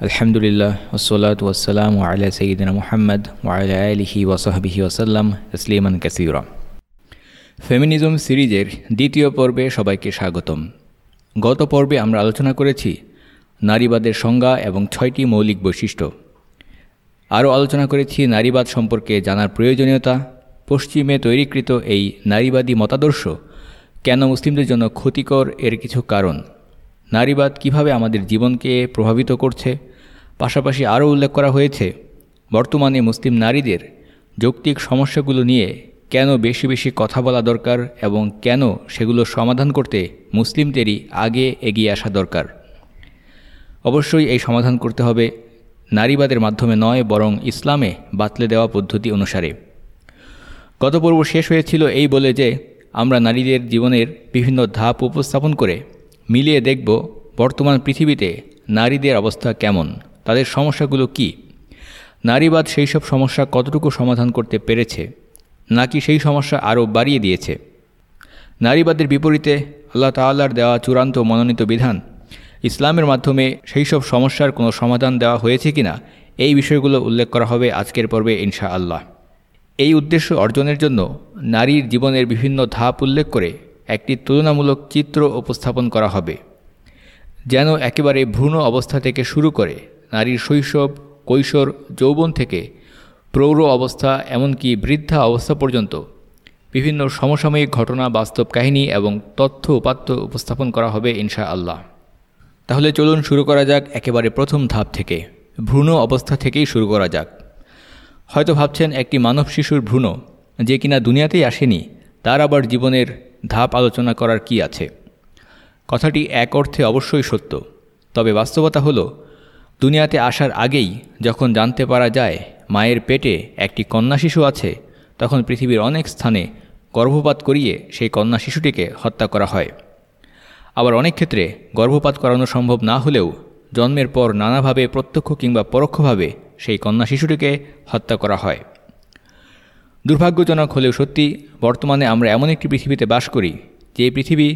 আলহামদুলিল্লাহ ওসলাত ওসালাম আলা সঈদিন মোহাম্মদ ওয়াইলা আলিহি ওয়াসহাবিহি ওয়াসাল্লাম ইসলিমান কাসিউরা ফেমিনিজম সিরিজের দ্বিতীয় পর্বে সবাইকে স্বাগতম। গত পর্বে আমরা আলোচনা করেছি নারীবাদের সংজ্ঞা এবং ছয়টি মৌলিক বৈশিষ্ট্য। আরও আলোচনা করেছি নারীবাদ সম্পর্কে জানার প্রয়োজনীয়তা, পশ্চিমে তৈরিকৃত এই নারীবাদী মতাদর্শ কেন মুসলিমদের জন্য ক্ষতিকর এর কিছু কারণ। নারীবাদ কীভাবে আমাদের জীবনকে প্রভাবিত করছে? পাশাপাশি আরও উল্লেখ করা হয়েছে, বর্তমানে মুসলিম নারীদের যৌক্তিক সমস্যাগুলো নিয়ে কেন বেশি বেশি কথা বলা দরকার এবং কেন সেগুলো সমাধান করতে মুসলিমদেরই আগে এগিয়ে আসা দরকার। অবশ্যই এই সমাধান করতে হবে, নারীবাদের মাধ্যমে নয়, বরং ইসলামে বাতলে দেওয়া পদ্ধতি অনুসারে। গত পর্ব শেষ হয়েছিল এই বলে যে, আমরা নারীদের জীবনের বিভিন্ন ধাপ উপস্থাপন করে মিলিয়ে দেখব বর্তমান পৃথিবীতে নারীদের অবস্থা কেমন, তাদের সমস্যাগুলো কি। নারীবাদ সেই সব সমস্যা কতটুকু সমাধান করতে পেরেছে, নাকি সেই সমস্যা আরও বাড়িয়ে দিয়েছে। নারীবাদের বিপরীতে আল্লাহ তাল্লার দেওয়া চূড়ান্ত মনোনীত বিধান, ইসলামের মাধ্যমে সেই সব সমস্যার কোনো সমাধান দেওয়া হয়েছে কিনা, এই বিষয়গুলো উল্লেখ করা হবে আজকের পর্বে ইনশা আল্লাহ এই উদ্দেশ্য অর্জনের জন্য নারীর জীবনের বিভিন্ন ধাপ উল্লেখ করে একটি তুলনামূলক চিত্র উপস্থাপন করা হবে, যেন একেবারে ভ্রূণ অবস্থা থেকে শুরু করে নারীর শৈশব, কৈশোর, যৌবন থেকে প্রৌঢ় অবস্থা, এমনকি বৃদ্ধা অবস্থা পর্যন্ত বিভিন্ন সমসাময়িক ঘটনা, বাস্তব কাহিনী এবং তথ্য উপাত্ত উপস্থাপন করা হবে ইনশা আল্লাহ তাহলে চলুন শুরু করা যাক একেবারে প্রথম ধাপ থেকে, ভ্রূণ অবস্থা থেকেই শুরু করা যাক। হয়তো ভাবছেন একটি মানব শিশুর ভ্রূণ যে কিনা দুনিয়াতেই আসেনি, তার আবার জীবনের ধাপ আলোচনা করার কি আছে? কথাটি এক অর্থে অবশ্যই সত্য। তবে বাস্তবতা হলো, দুনিয়াতে আসার আগেই যখন জানতে পারা যায় মায়ের পেটে একটি কন্যা শিশু আছে, তখন পৃথিবীর অনেক স্থানে গর্ভপাত করিয়ে সেই কন্যা শিশুটিকে হত্যা করা হয়। আবার অনেক ক্ষেত্রে গর্ভপাত করানো সম্ভব না হলেও জন্মের পর নানাভাবে প্রত্যক্ষ কিংবা পরোক্ষভাবে সেই কন্যা শিশুটিকে হত্যা করা হয়। দুর্ভাগ্যজনক হলেও সত্যি, বর্তমানে আমরা এমন একটি পৃথিবীতে বাস করি, যে পৃথিবী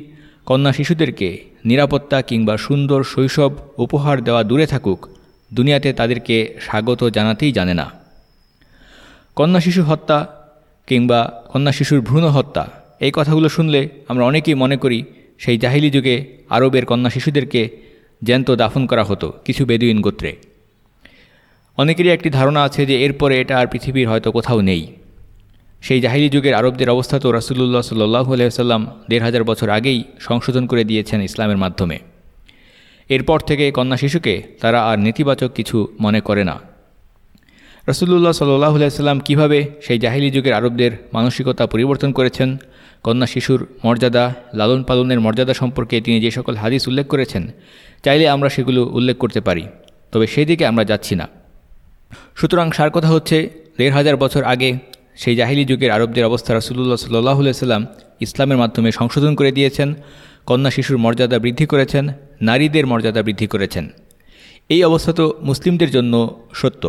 কন্যা শিশুদেরকে নিরাপত্তা কিংবা সুন্দর শৈশব উপহার দেওয়া দূরে থাকুক, দুনিয়াতে তাদেরকে স্বাগত জানাতেই জানে না। কন্যা শিশু হত্যা কিংবা কন্যা শিশুর ভ্রূণ হত্যা, এই কথাগুলো শুনলে আমরা অনেকেই মনে করি সেই জাহিলি যুগে আরবের কন্যা শিশুদেরকে জ্যান্ত দাফন করা হতো কিছু বেদুইন গোত্রে। অনেকেরই একটি ধারণা আছে যে এরপরে এটা আর পৃথিবীর হয়তো কোথাও নেই। সেই জাহিলি যুগের আরবদের অবস্থা তো রাসুল্লাহ সাল্লু আলাইসাল্লাম দেড় হাজার বছর আগেই সংশোধন করে দিয়েছেন ইসলামের মাধ্যমে। এরপর থেকে কন্যা শিশুকে তারা আর নেতিবাচক কিছু মনে করে না। রসুল্লাহ সাল্লাহ আলাইসাল্লাম কীভাবে সেই জাহিলি যুগের আরবদের মানসিকতা পরিবর্তন করেছেন, কন্যা শিশুর মর্যাদা লালন পালনের মর্যাদা সম্পর্কে তিনি যে সকল হাদিস উল্লেখ করেছেন, চাইলে আমরা সেগুলো উল্লেখ করতে পারি, তবে সেই দিকে আমরা যাচ্ছি না। সুতরাং সার কথা হচ্ছে, দেড় হাজার বছর আগে সেই জাহিলি যুগের আরবদের অবস্থা রাসুল্লাহ সাল্লাহ সাল্লাম ইসলামের মাধ্যমে সংশোধন করে দিয়েছেন, কন্যা শিশুর মর্যাদা বৃদ্ধি করেছেন, নারীদের মর্যাদা বৃদ্ধি করেছেন। এই অবস্থা তো মুসলিমদের জন্য সত্য।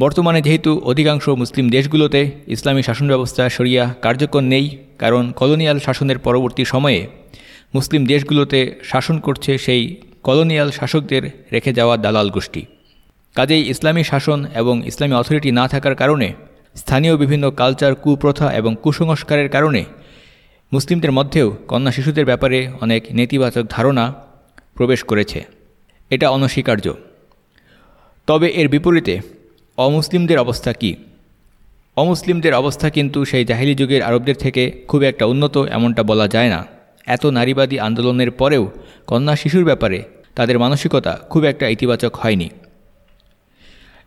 বর্তমানে যেহেতু অধিকাংশ মুসলিম দেশগুলোতে ইসলামী শাসন ব্যবস্থা সরিয়া কার্যকর নেই, কারণ কলোনিয়াল শাসনের পরবর্তী সময়ে মুসলিম দেশগুলোতে শাসন করছে সেই কলোনিয়াল শাসকদের রেখে যাওয়া দালাল গোষ্ঠী। কাজেই ইসলামী শাসন এবং ইসলামী অথরিটি না থাকার কারণে স্থানীয় বিভিন্ন কালচার, কুপ্রথা এবং কুসংস্কারের কারণে মুসলিমদের মধ্যেও কন্যা শিশুদের ব্যাপারে অনেক নেতিবাচক ধারণা প্রবেশ করেছে। এটা অনস্বীকার্য। তবে এর বিপরীতে, অমুসলিমদের অবস্থা কি? অমুসলিমদের অবস্থা কিন্তু সেই জাহিলি যুগের আরবদের থেকে খুব একটা উন্নত এমনটা বলা যায় না। এত নারীবাদী আন্দোলনের পরেও কন্যা শিশুর ব্যাপারে তাদের মানসিকতা খুব একটা ইতিবাচক হয়নি।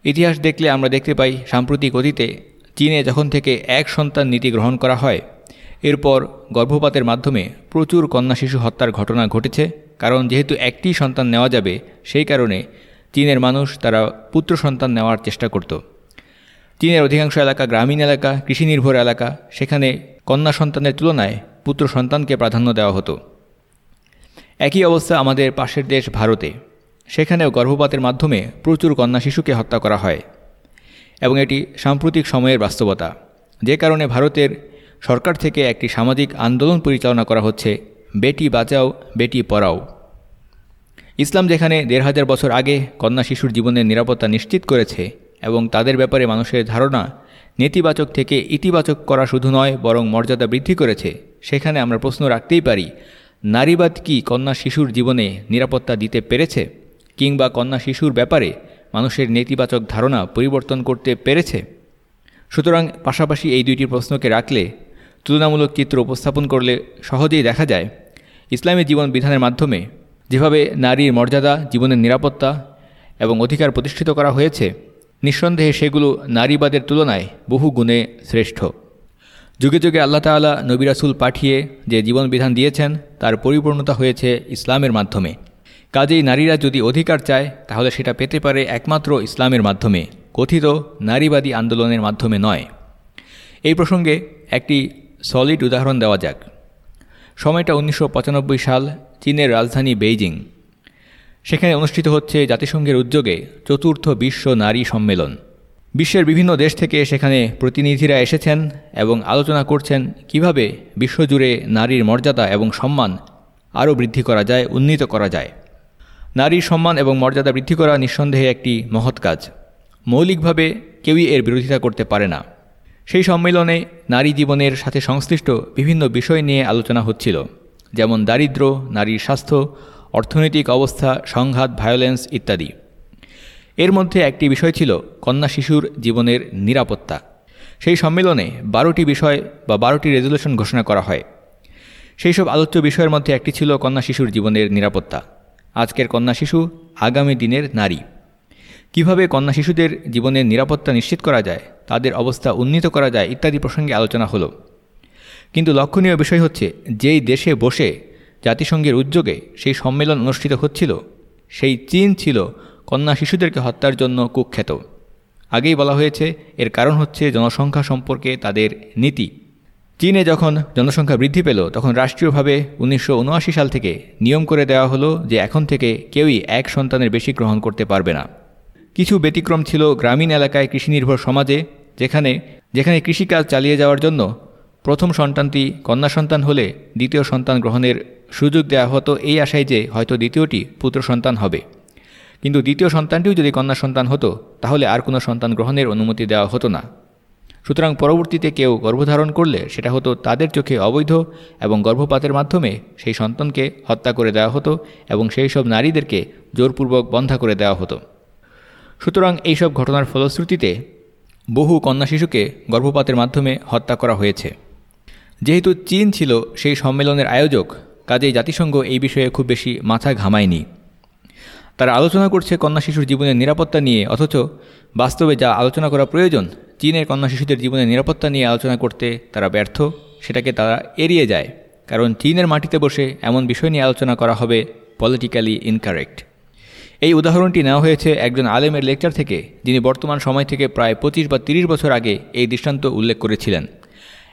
ইতিহাস দেখলে আমরা দেখতে পাই সাম্প্রতিক অতীতে চীনে যখন থেকে এক সন্তান নীতি গ্রহণ করা হয়, এরপর গর্ভপাতের মাধ্যমে প্রচুর কন্যা শিশু হত্যার ঘটনা ঘটেছে, কারণ যেহেতু একটি সন্তান নেওয়া যাবে, সেই কারণে চীনের মানুষ তারা পুত্র সন্তান নেওয়ার চেষ্টা করত। চীনের অধিকাংশ এলাকা গ্রামীণ এলাকা কৃষি নির্ভর এলাকা, সেখানে কন্যা সন্তানের তুলনায় পুত্র সন্তানকে প্রাধান্য দেওয়া হতো। একই অবস্থা আমাদের পাশের দেশ ভারতে। সেখানেও গর্ভপাতের মাধ্যমে প্রচুর কন্যা শিশুকে হত্যা করা হয়। এবং এটি সাম্প্রতিক সময়ের বাস্তবতা। যে কারণে ভারতের সরকার থেকে একটি সামাজিক আন্দোলন পরিচালনা করা হচ্ছে, বেটি বাঁচাও, বেটি পড়াও। ইসলাম যেখানে দেড় হাজার বছর আগে কন্যা শিশুর জীবনের নিরাপত্তা নিশ্চিত করেছে এবং তাদের ব্যাপারে মানুষের ধারণা নেতিবাচক থেকে ইতিবাচক করা শুধু নয়, বরং মর্যাদা বৃদ্ধি করেছে। সেখানে আমরা প্রশ্ন রাখতেই পারি, নারীবাদ কি কন্যা শিশুর জীবনে নিরাপত্তা দিতে পেরেছে? কিংবা কন্যা শিশুর ব্যাপারে মানুষের নেতিবাচক ধারণা পরিবর্তন করতে পেরেছে? সুতরাং পাশাপাশি এই দুইটি প্রশ্নকে রাখলে তুলনামূলক চিত্র উপস্থাপন করলে সহজেই দেখা যায়, ইসলামী জীবন বিধানের মাধ্যমে যেভাবে নারীর মর্যাদা, জীবনের নিরাপত্তা এবং অধিকার প্রতিষ্ঠিত করা হয়েছে, নিঃসন্দেহে সেগুলো নারীবাদের তুলনায় বহু গুণে শ্রেষ্ঠ। যুগে যুগে আল্লাহ তালা নবিরাসুল পাঠিয়ে যে জীবন বিধান দিয়েছেন, তার পরিপূর্ণতা হয়েছে ইসলামের মাধ্যমে। কাজেই নারীরা যদি অধিকার চায়, তাহলে সেটা পেতে পারে একমাত্র ইসলামের মাধ্যমে, কথিত নারীবাদী আন্দোলনের মাধ্যমে নয়। এই প্রসঙ্গে একটি সলিড উদাহরণ দেওয়া যাক। সময়টা উনিশশো পঁচানব্বই সাল, চীনের রাজধানী বেইজিং। সেখানে অনুষ্ঠিত হচ্ছে জাতিসংঘের উদ্যোগে চতুর্থ বিশ্ব নারী সম্মেলন। বিশ্বের বিভিন্ন দেশ থেকে সেখানে প্রতিনিধিরা এসেছেন এবং আলোচনা করছেন কীভাবে বিশ্বজুড়ে নারীর মর্যাদা এবং সম্মান আরও বৃদ্ধি করা যায়, উন্নীত করা যায়। নারীর সম্মান এবং মর্যাদা বৃদ্ধি করা নিঃসন্দেহে একটি মহৎ কাজ। মৌলিকভাবে কেউই এর বিরোধিতা করতে পারে না। সেই সম্মেলনে নারী জীবনের সাথে সংশ্লিষ্ট বিভিন্ন বিষয় নিয়ে আলোচনা হচ্ছিল, যেমন দারিদ্র নারীর স্বাস্থ্য, অর্থনৈতিক অবস্থা, সংঘাত ভায়োলেন্স ইত্যাদি। এর মধ্যে একটি বিষয় ছিল কন্যা শিশুর জীবনের নিরাপত্তা। সেই সম্মেলনে বারোটি বিষয় বা বারোটি রেজলিউশন ঘোষণা করা হয়। সেই সব আলোচ্য বিষয়ের মধ্যে একটি ছিল কন্যা শিশুর জীবনের নিরাপত্তা। আজকের কন্যা শিশু আগামী দিনের নারী। কীভাবে কন্যা শিশুদের জীবনের নিরাপত্তা নিশ্চিত করা যায়, তাদের অবস্থা উন্নীত করা যায় ইত্যাদি প্রসঙ্গে আলোচনা হলো। কিন্তু লক্ষণীয় বিষয় হচ্ছে, যেই দেশে বসে জাতিসংঘের উদ্যোগে সেই সম্মেলন অনুষ্ঠিত হচ্ছিল, সেই চীন ছিল কন্যা শিশুদেরকে হত্যার জন্য কুখ্যাত। আগেই বলা হয়েছে, এর কারণ হচ্ছে জনসংখ্যা সম্পর্কে তাদের নীতি। চীনে যখন জনসংখ্যা বৃদ্ধি পেল, তখন রাষ্ট্রীয়ভাবে উনিশশো উনআশি সাল থেকে নিয়ম করে দেওয়া হলো যে এখন থেকে কেউই এক সন্তানের বেশি গ্রহণ করতে পারবে না। কিছু ব্যতিক্রম ছিল গ্রামীণ এলাকায় কৃষিনির্ভর সমাজে, যেখানে যেখানে কৃষিকাজ চালিয়ে যাওয়ার জন্য প্রথম সন্তানটি কন্যা সন্তান হলে দ্বিতীয় সন্তান গ্রহণের সুযোগ দেওয়া হতো এই আশায় যে হয়তো দ্বিতীয়টি পুত্র সন্তান হবে। কিন্তু দ্বিতীয় সন্তানটিও যদি কন্যা সন্তান হতো, তাহলে আর কোনো সন্তান গ্রহণের অনুমতি দেওয়া হতো না। সুতরাং পরবর্তীতে কেউ গর্ভধারণ করলে সেটা হতো তাদের চোখে অবৈধ এবং গর্ভপাতের মাধ্যমে সেই সন্তানকে হত্যা করে দেওয়া হতো এবং সেই সব নারীদেরকে জোরপূর্বক বন্ধা করে দেওয়া হতো। সুতরাং এইসব ঘটনার ফলশ্রুতিতে বহু কন্যা শিশুকে গর্ভপাতের মাধ্যমে হত্যা করা হয়েছে। যেহেতু চীন ছিল সেই সম্মেলনের আয়োজক, কাজেই জাতিসংঘ এই বিষয়ে খুব বেশি মাথা ঘামায়নি। তারা আলোচনা করছে কন্যা শিশুর জীবনের নিরাপত্তা নিয়ে, অথচ বাস্তবে যা আলোচনা করা প্রয়োজন, চীনের কন্যা শিশুদের জীবনের নিরাপত্তা নিয়ে আলোচনা করতে তারা ব্যর্থ, সেটাকে তারা এড়িয়ে যায়। কারণ চীনের মাটিতে বসে এমন বিষয় নিয়ে আলোচনা করা হবে পলিটিক্যালি ইনকারেক্ট এই উদাহরণটি নেওয়া হয়েছে একজন আলেমের লেকচার থেকে, যিনি বর্তমান সময় থেকে প্রায় পঁচিশ বা তিরিশ বছর আগে এই দৃষ্টান্ত উল্লেখ করেছিলেন।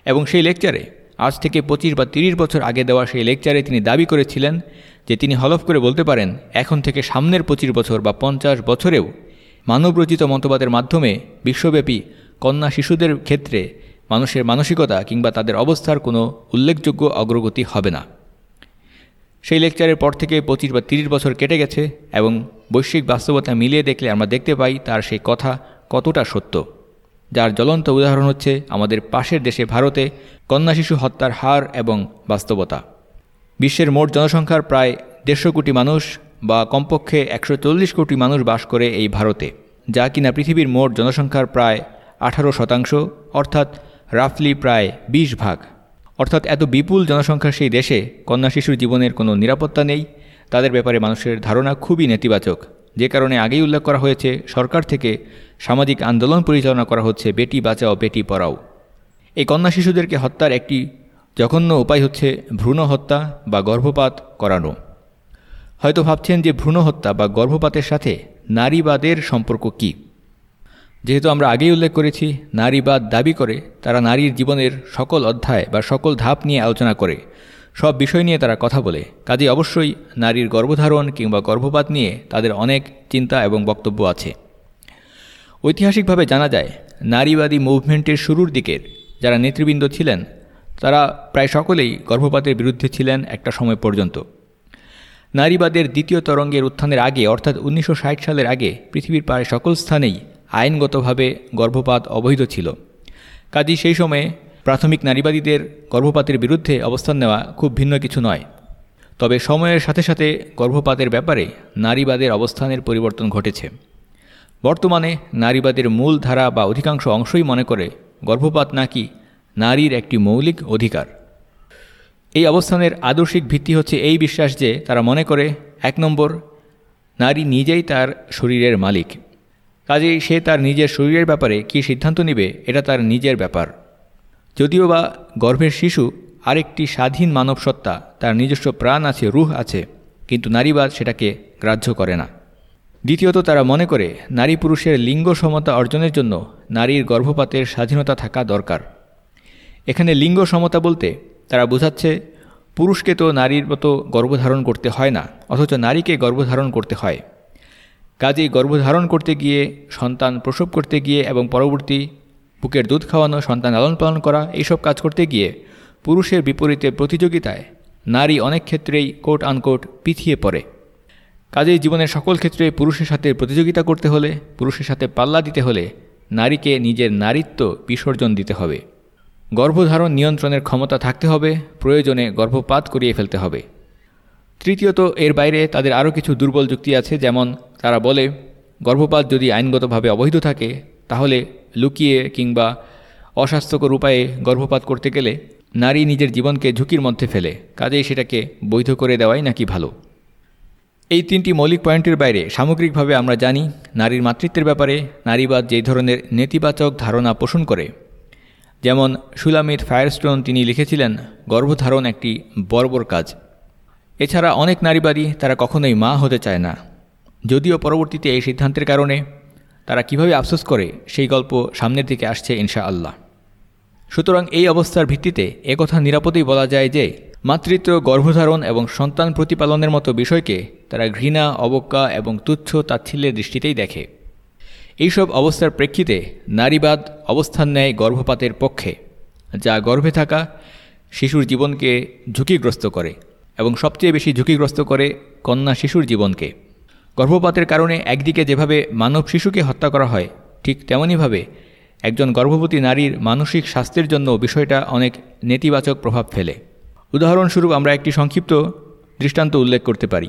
এবং সেই লেকচারে আজ থেকে পঁচিশ বা তিরিশ বছর আগে দেওয়া সেই লেকচারে তিনি দাবি করেছিলেন যে তিনি হলফ করে বলতে পারেন, এখন থেকে সামনের পঁচিশ বছর বা পঞ্চাশ বছরেও মানবরচিত মতবাদের মাধ্যমে বিশ্বব্যাপী কন্যা শিশুদের ক্ষেত্রে মানুষের মানসিকতা কিংবা তাদের অবস্থার কোনো উল্লেখযোগ্য অগ্রগতি হবে না। সেই লেকচারের পর থেকে পঁচিশ বা তিরিশ বছর কেটে গেছে এবং বৈশ্বিক বাস্তবতা মিলিয়ে দেখলে আমরা দেখতে পাই তার সেই কথা কতটা সত্য। যার জ্বলন্ত উদাহরণ হচ্ছে আমাদের পাশের দেশে ভারতে কন্যা শিশু হত্যার হার এবং বাস্তবতা। বিশ্বের মোট জনসংখ্যার প্রায় দেড়শো কোটি মানুষ বা কমপক্ষে একশো চল্লিশ কোটি মানুষ বাস করে এই ভারতে, যা কিনা পৃথিবীর মোট জনসংখ্যার প্রায় আঠারো শতাংশ, অর্থাৎ রাফলি প্রায় ২০ ভাগ। অর্থাৎ এত বিপুল জনসংখ্যার সেই দেশে কন্যা শিশুর জীবনের কোনো নিরাপত্তা নেই, তাদের ব্যাপারে মানুষের ধারণা খুবই নেতিবাচক। যে কারণে আগেই উল্লেখ করা হয়েছে, সরকার থেকে সামাজিক আন্দোলন পরিচালনা করা হচ্ছে বেটি বাঁচাও, বেটি পড়াও। এই কন্যা শিশুদেরকে হত্যার একটি জঘন্য উপায় হচ্ছে ভ্রূণ হত্যা বা গর্ভপাত করানো। হয়তো ভাবছেন যে ভ্রূণ হত্যা বা গর্ভপাতের সাথে নারীবাদের সম্পর্ক কী? যেহেতু আমরা আগেই উল্লেখ করেছি, নারীবাদ দাবি করে তারা নারীর জীবনের সকল অধ্যায় বা সকল ধাপ নিয়ে আলোচনা করে। সব বিষয় নিয়ে তারা কথা বলে। কাজে অবশ্যই নারীর গর্ভধারণ কিংবা গর্ভপাত নিয়ে তাদের অনেক চিন্তা এবং বক্তব্য আছে। ঐতিহাসিকভাবে জানা যায়, নারীবাদী মুভমেন্টের শুরুর দিকের যারা নেতৃবৃন্দ ছিলেন, তারা প্রায় সকলেই গর্ভপাতের বিরুদ্ধে ছিলেন একটা সময় পর্যন্ত। নারীবাদের দ্বিতীয় তরঙ্গের উত্থানের আগে, অর্থাৎ উনিশশো ষাট সালের আগে, পৃথিবীর প্রায় সকল স্থানেই আইনগতভাবে গর্ভপাত অবৈধ ছিল। কাজী সেই সময়ে প্রাথমিক নারীবাদীদের গর্ভপাতের বিরুদ্ধে অবস্থান নেওয়া খুব ভিন্ন কিছু নয়। তবে সময়ের সাথে সাথে গর্ভপাতের ব্যাপারে নারীবাদের অবস্থানের পরিবর্তন ঘটেছে। বর্তমানে নারীবাদের মূল ধারা বা অধিকাংশ অংশই মনে করে গর্ভপাত নাকি নারীর একটি মৌলিক অধিকার। এই অবস্থানের আদর্শিক ভিত্তি হচ্ছে এই বিশ্বাস যে তারা মনে করে, এক নম্বর, নারী নিজেই তার শরীরের মালিক। কাজেই সে তার নিজের শরীরের ব্যাপারে কী সিদ্ধান্ত নেবে, এটা তার নিজের ব্যাপার। যদিও বা গর্ভের শিশু আরেকটি স্বাধীন মানবসত্তা, তার নিজস্ব প্রাণ আছে, রুহ আছে, কিন্তু নারীবাদ সেটাকে গ্রাহ্য করে না। দ্বিতীয়ত তারা মনে করে নারী পুরুষের লিঙ্গ সমতা অর্জনের জন্য নারীর গর্ভপাতের স্বাধীনতা থাকা দরকার। এখানে লিঙ্গ সমতা বলতে তারা বোঝাচ্ছে পুরুষকে তো নারীর মতো গর্ভধারণ করতে হয় না, অথচ নারীকে গর্ভধারণ করতে হয়। কাজেই গর্ভধারণ করতে গিয়ে, সন্তান প্রসব করতে গিয়ে এবং পরবর্তী বুকের দুধ খাওয়ানো, সন্তান লালন পালন করা, এইসব কাজ করতে গিয়ে পুরুষের বিপরীতে প্রতিযোগিতায় নারী অনেক ক্ষেত্রেই কোট আনকোট পিছিয়ে পড়ে। কাজেই জীবনের সকল ক্ষেত্রে পুরুষের সাথে প্রতিযোগিতা করতে হলে, পুরুষের সাথে পাল্লা দিতে হলে নারীকে নিজের নারীত্ব বিসর্জন দিতে হবে। গর্ভধারণ নিয়ন্ত্রণের ক্ষমতা থাকতে হবে, প্রয়োজনে গর্ভপাত করিয়ে ফেলতে হবে। তৃতীয়ত, এর বাইরে তাদের আরও কিছু দুর্বল যুক্তি আছে, যেমন তারা বলে, গর্ভপাত যদি আইনগতভাবে অবৈধ থাকে তাহলে লুকিয়ে কিংবা অস্বাস্থ্যকর উপায়ে গর্ভপাত করতে গেলে নারী নিজের জীবনকে ঝুঁকির মধ্যে ফেলে, কাজেই সেটাকে বৈধ করে দেওয়াই নাকি ভালো? এই তিনটি মৌলিক পয়েন্টের বাইরে সামগ্রিকভাবে আমরা জানি নারীর মাতৃত্বের ব্যাপারে নারীবাদ যে ধরনের নেতিবাচক ধারণা পোষণ করে। যেমন সুলামিত ফায়ারস্টোন তিনি লিখেছিলেন, গর্ভধারণ একটি বর্বর কাজ। এছাড়া অনেক নারীবাদী তারা কখনোই মা হতে চায় না। যদিও পরবর্তীতে এই সিদ্ধান্তের কারণে তারা কীভাবে আফসোস করে, সেই গল্প সামনের দিকে আসছে ইনশা আল্লাহ সুতরাং এই অবস্থার ভিত্তিতে একথা নিরাপদেই বলা যায় যে, মাতৃত্ব, গর্ভধারণ এবং সন্তান প্রতিপালনের মতো বিষয়কে তারা ঘৃণা, অবজ্ঞা এবং তুচ্ছ তাচ্ছিল্যের দৃষ্টিতেই দেখে। এইসব অবস্থার প্রেক্ষিতে নারীবাদ, অবস্থান নেয় গর্ভপাতের পক্ষে, যা গর্ভে থাকা শিশুর জীবনকে ঝুঁকিগ্রস্ত করে এবং সবচেয়ে বেশি ঝুঁকিগ্রস্ত করে কন্যা শিশুর জীবনকে। গর্ভপাতের কারণে একদিকে যেভাবে মানব শিশুকে হত্যা করা হয়, ঠিক তেমনইভাবে একজন গর্ভবতী নারীর মানসিক স্বাস্থ্যের জন্য বিষয়টা অনেক নেতিবাচক প্রভাব ফেলে। উদাহরণস্বরূপ আমরা একটি সংক্ষিপ্ত দৃষ্টান্ত উল্লেখ করতে পারি।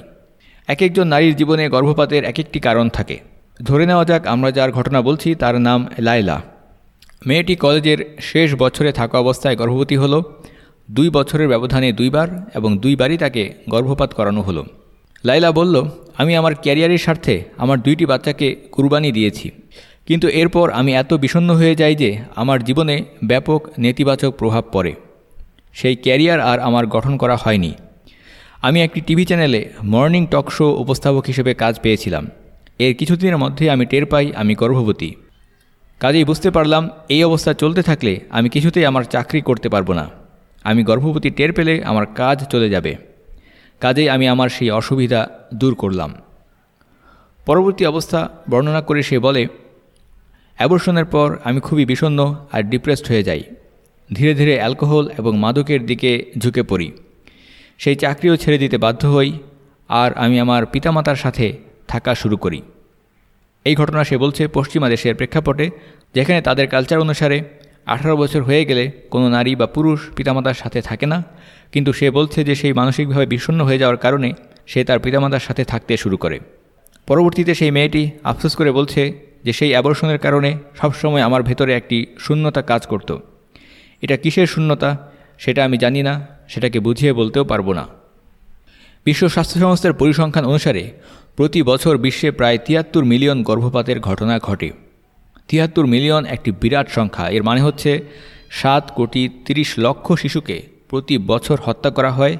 এক একজন নারীর জীবনে গর্ভপাতের এক একটি কারণ থাকে। ধরে নেওয়া যাক, আমরা যার ঘটনা বলছি, তার নাম লায়লা। মেয়েটি কলেজের শেষ বছরে থাকা অবস্থায় গর্ভবতী হল, দুই বছরের ব্যবধানে দুইবার এবং দুইবারই তাকে গর্ভপাত করানো হলো। লাইলা বলল, আমি আমার ক্যারিয়ারের স্বার্থে আমার দুইটি বাচ্চাকে কুরবানি দিয়েছি। কিন্তু এরপর আমি এত বিষণ্ন হয়ে যাই যে আমার জীবনে ব্যাপক নেতিবাচক প্রভাব পড়ে। সেই ক্যারিয়ার আর আমার গঠন করা হয়নি। আমি একটি টিভি চ্যানেলে মর্নিং টক শো উপস্থাপক হিসেবে কাজ পেয়েছিলাম। এর কিছুদিনের মধ্যে আমি টের পাই আমি গর্ভবতী। কাজেই বুঝতে পারলাম, এই অবস্থা চলতে থাকলে আমি কিছুতেই আমার চাকরি করতে পারব না। আমি গর্ভবতী টের পেলে আমার কাজ চলে যাবে। কাজেই আমি আমার সেই অসুবিধা দূর করলাম। পরবর্তী অবস্থা বর্ণনা করে সে বলে অ্যাবর্ষণের পর আমি খুবই বিষণ্ন আর ডিপ্রেসড হয়ে যাই। ধীরে ধীরে অ্যালকোহল এবং মাদকের দিকে ঝুঁকে পড়ি। সেই চাকরিও ছেড়ে দিতে বাধ্য হই আর আমি আমার পিতামাতার সাথে থাকা শুরু করি। এই ঘটনা সে বলছে পশ্চিমা দেশের প্রেক্ষাপটে, যেখানে তাদের কালচার অনুসারে আঠারো বছর হয়ে গেলে কোনো নারী বা পুরুষ পিতামাতার সাথে থাকে না কিন্তু সে বলছে যে সেই মানসিকভাবে বিষণ্ন হয়ে যাওয়ার কারণে সে তার পিতামাতার সাথে থাকতে শুরু করে। পরবর্তীতে সেই মেয়েটি আফসোস করে বলছে যে সেই অ্যাবর্ষণের কারণে সবসময় আমার ভেতরে একটি শূন্যতা কাজ করত। এটা কিসের শূন্যতা? সেটা আমি জানি না, সেটাকে বুঝিয়ে বলতেও পারব না। বিশ্ব স্বাস্থ্য সংস্থার পরিসংখ্যান অনুসারে, প্রতি বছর বিশ্বে প্রায় তিয়াত্তর মিলিয়ন গর্ভপাতের ঘটনা ঘটে। তিয়াত্তর মিলিয়ন একটি বিরাট সংখ্যা, এর মানে হচ্ছে সাত কোটি তিরিশ লক্ষ শিশুকে প্রতি বছর হত্যা করা হয়,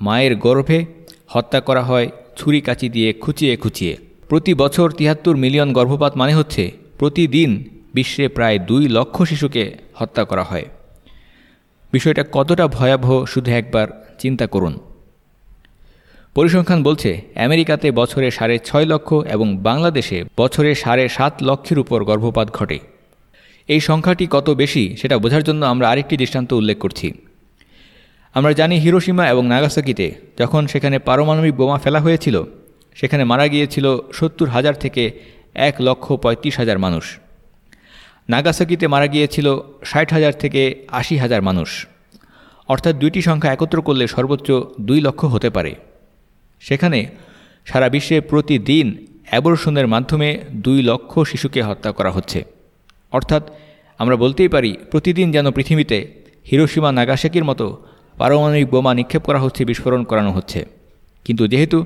মায়ের গর্ভে হত্যা করা হয়, ছুরি কাচি দিয়ে খুচিয়ে খুচিয়ে। প্রতি বছর তিয়াত্তর মিলিয়ন গর্ভপাত মানে হচ্ছে, প্রতিদিন বিশ্বে প্রায় দুই লক্ষ শিশুকে হত্যা করা হয়। বিষয়টা কতটা ভয়াবহ, শুধু একবার চিন্তা করুন। পরিসংখ্যান বলছে, আমেরিকাতে বছরে সাড়ে ছয় লক্ষ এবং বাংলাদেশে বছরে সাড়ে সাত লক্ষের উপর গর্ভপাত ঘটে। এই সংখ্যাটি কত বেশি, সেটা বোঝার জন্য আমরা আরেকটি দৃষ্টান্ত উল্লেখ করছি। আমরা জানি হিরোসীমা এবং নাগাসাকিতে যখন সেখানে পারমাণবিক বোমা ফেলা হয়েছিল, সেখানে মারা গিয়েছিল সত্তর হাজার থেকে এক লক্ষ পঁয়ত্রিশ হাজার মানুষ। নাগাসাকিতে মারা গিয়েছিল ষাট হাজার থেকে আশি হাজার মানুষ। অর্থাৎ দুইটি সংখ্যা একত্র করলে সর্বোচ্চ দুই লক্ষ হতে পারে। সেখানে সারা বিশ্বে প্রতিদিন অ্যাবর্শনের মাধ্যমে দুই লক্ষ শিশুকে হত্যা করা হচ্ছে। অর্থাৎ আমরা বলতেই পারি, প্রতিদিন যেন পৃথিবীতে হিরোসীমা নাগাসাকির মতো পারমাণবিক বোমা নিক্ষেপ করা হচ্ছে, বিস্ফোরণ করানো হচ্ছে। কিন্তু যেহেতু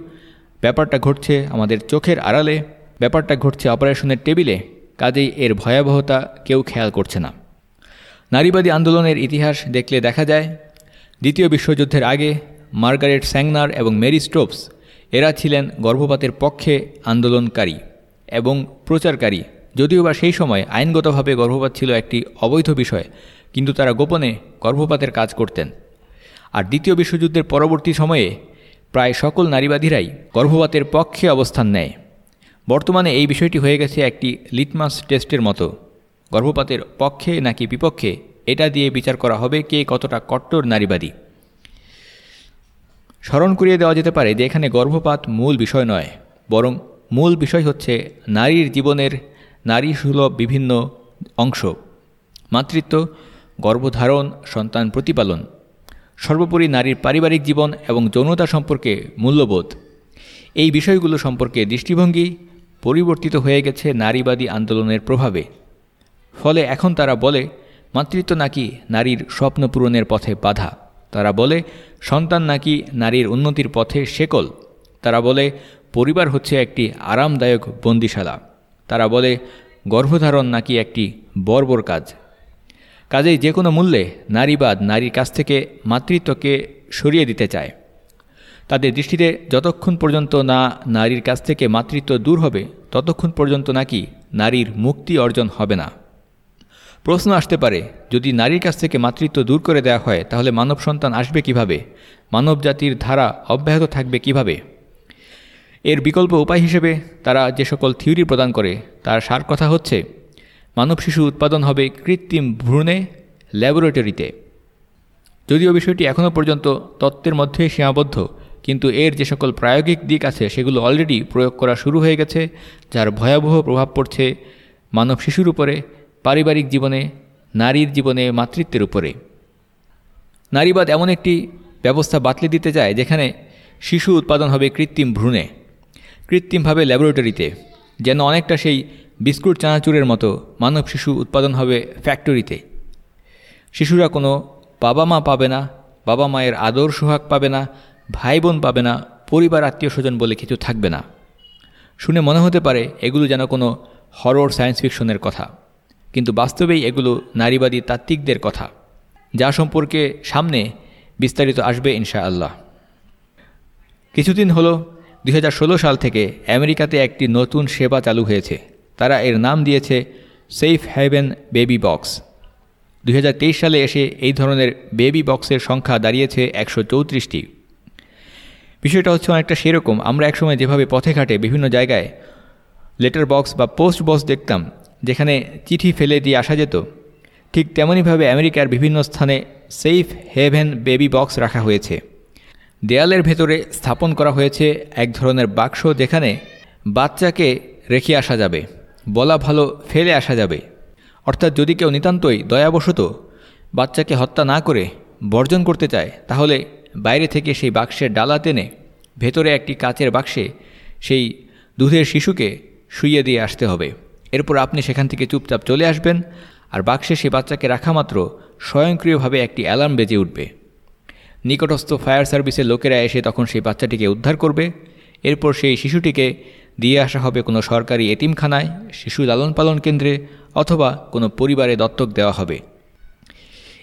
ব্যাপারটা ঘটছে আমাদের চোখের আড়ালে, ব্যাপারটা ঘটছে অপারেশনের টেবিলে, কাজেই এর ভয়াবহতা কেউ খেয়াল করছে না। নারীবাদী আন্দোলনের ইতিহাস দেখলে দেখা যায়, দ্বিতীয় বিশ্বযুদ্ধের আগে মার্গারেট স্যাংনার এবং মেরি স্টোপস, এরা ছিলেন গর্ভপাতের পক্ষে আন্দোলনকারী এবং প্রচারকারী। যদিও বা সেই সময় আইনগতভাবে গর্ভপাত ছিল একটি অবৈধ বিষয়, কিন্তু তারা গোপনে গর্ভপাতের কাজ করতেন। আর দ্বিতীয় বিশ্বযুদ্ধের পরবর্তী সময়ে প্রায় সকল নারীবাদীরাই গর্ভপাতের পক্ষে অবস্থান নেয়। বর্তমানে এই বিষয়টি হয়ে গেছে একটি লিটমাস টেস্টের মতো। গর্ভপাতের পক্ষে নাকি বিপক্ষে এটা দিয়ে বিচার করা হবে কে কতটা কট্টর নারীবাদী। স্মরণ করিয়ে দেওয়া যেতে পারে যে এখানে গর্ভপাত মূল বিষয় নয়, বরং মূল বিষয় হচ্ছে নারীর জীবনের নারী সুলভ বিভিন্ন অংশ। মাতৃত্ব, গর্ভধারণ, সন্তান প্রতিপালন। সর্বোপরি নারীর পারিবারিক জীবন এবং যৌনতা সম্পর্কে মূল্যবোধ। এই বিষয়গুলো সম্পর্কে দৃষ্টিভঙ্গি পরিবর্তিত হয়ে গেছে নারীবাদী আন্দোলনের প্রভাবে। ফলে এখন তারা বলে, মাতৃত্ব নাকি নারীর স্বপ্ন পূরণের পথে বাধা? তারা বলে, সন্তান নাকি নারীর উন্নতির পথে শেকল তারা বলে, পরিবার হচ্ছে একটি আরামদায়ক বন্দিশালা। তারা বলে, গর্ভধারণ নাকি একটি বর্বর কাজ। কাজেই যে কোনো মূল্যে নারীবাদ নারীর কাছ থেকে মাতৃত্বকে সরিয়ে দিতে চায়। তাদের দৃষ্টিতে যতক্ষণ পর্যন্ত না নারীর কাছ থেকে মাতৃত্ব দূর হবে, ততক্ষণ পর্যন্ত নাকি নারীর মুক্তি অর্জন হবে না। প্রশ্ন আসতে পারে, যদি নারীর কাছ থেকে মাতৃত্ব দূর করে দেওয়া হয়, তাহলে মানব সন্তান আসবে কীভাবে? মানব জাতির ধারা অব্যাহত থাকবে কীভাবে? এর বিকল্প উপায় হিসেবে তারা যে সকল থিওরি প্রদান করে, তার সার কথা হচ্ছে মানব শিশু উৎপাদন হবে কৃত্রিম ভ্রূণে, ল্যাবরেটরিতে। যদিও বিষয়টি এখনও পর্যন্ত তত্ত্বের মধ্যে সীমাবদ্ধ, কিন্তু এর যে সকল প্রায়োগিক দিক আছে, সেগুলো অলরেডি প্রয়োগ করা শুরু হয়ে গেছে, যার ভয়াবহ প্রভাব পড়ছে মানব শিশুর উপরে, পারিবারিক জীবনে, নারীর জীবনে, মাতৃত্বের উপরে। নারীবাদ এমন একটি ব্যবস্থা বাতলে দিতে চায়, যেখানে শিশু উৎপাদন হবে কৃত্রিম ভ্রূণে, কৃত্রিমভাবে ল্যাবরেটরিতে, যেন অনেকটা সেই বিস্কুট চানাচুরের মতো মানব শিশু উৎপাদন হবে ফ্যাক্টরিতে। শিশুরা কোনো বাবা মা পাবে না, বাবা মায়ের আদর সোহাগ পাবে না ভাই বোন পাবে না, পরিবার আত্মীয় স্বজন বলে কিছু থাকবে না। শুনে মনে হতে পারে এগুলো যেন কোনো হরর সায়েন্স ফিকশনের কথা, কিন্তু বাস্তবেই এগুলো নারীবাদী তাত্ত্বিকদের কথা, যা সম্পর্কে সামনে বিস্তারিত আসবে ইনশা আল্লাহ কিছুদিন হলো দু হাজার ষোলো সাল থেকে আমেরিকাতে একটি নতুন সেবা চালু হয়েছে। তারা এর নাম দিয়েছে সেফ হ্যাভেন বেবি বক্স দুই হাজার তেইশ সালে এসে এই ধরনের বেবি বক্সের সংখ্যা দাঁড়িয়েছে একশো চৌত্রিশটি। বিষয়টা হচ্ছে অনেকটা সেরকম। আমরা একসময় যেভাবে পথে ঘাটে বিভিন্ন জায়গায় লেটার বক্স বা পোস্ট বক্স দেখতাম, যেখানে চিঠি ফেলে দিয়ে আসা যেত, ঠিক তেমনইভাবে আমেরিকার বিভিন্ন স্থানে সেফ হেভেন বেবি বক্স রাখা হয়েছে। দেয়ালের ভেতরে স্থাপন করা হয়েছে এক ধরনের বাক্স যেখানে বাচ্চাকে রেখে আসা যাবে। বলা ভালো ফেলে আসা যাবে। অর্থাৎ যদি কেউ নিতান্তই দয়াবশত বাচ্চাকে হত্যা না করে বর্জন করতে চায়, তাহলে বাইরে থেকে সেই বাক্সের ডালা টেনে ভেতরে একটি কাচের বাক্সে সেই দুধের শিশুকে শুইয়ে দিয়ে আসতে হবে। এরপর আপনি সেখান থেকে চুপচাপ চলে আসবেন আর বাক্সে সেই বাচ্চাকে রাখা মাত্র স্বয়ংক্রিয়ভাবে একটি অ্যালার্ম বেজে উঠবে। নিকটস্থ ফায়ার সার্ভিসের লোকেরা এসে তখন সেই বাচ্চাটিকে উদ্ধার করবে। এরপর সেই শিশুটিকে দিয়ে আসা হবে কোনো সরকারি এতিমখানায়, শিশু লালন পালন কেন্দ্রে অথবা কোনো পরিবারে দত্তক দেওয়া হবে।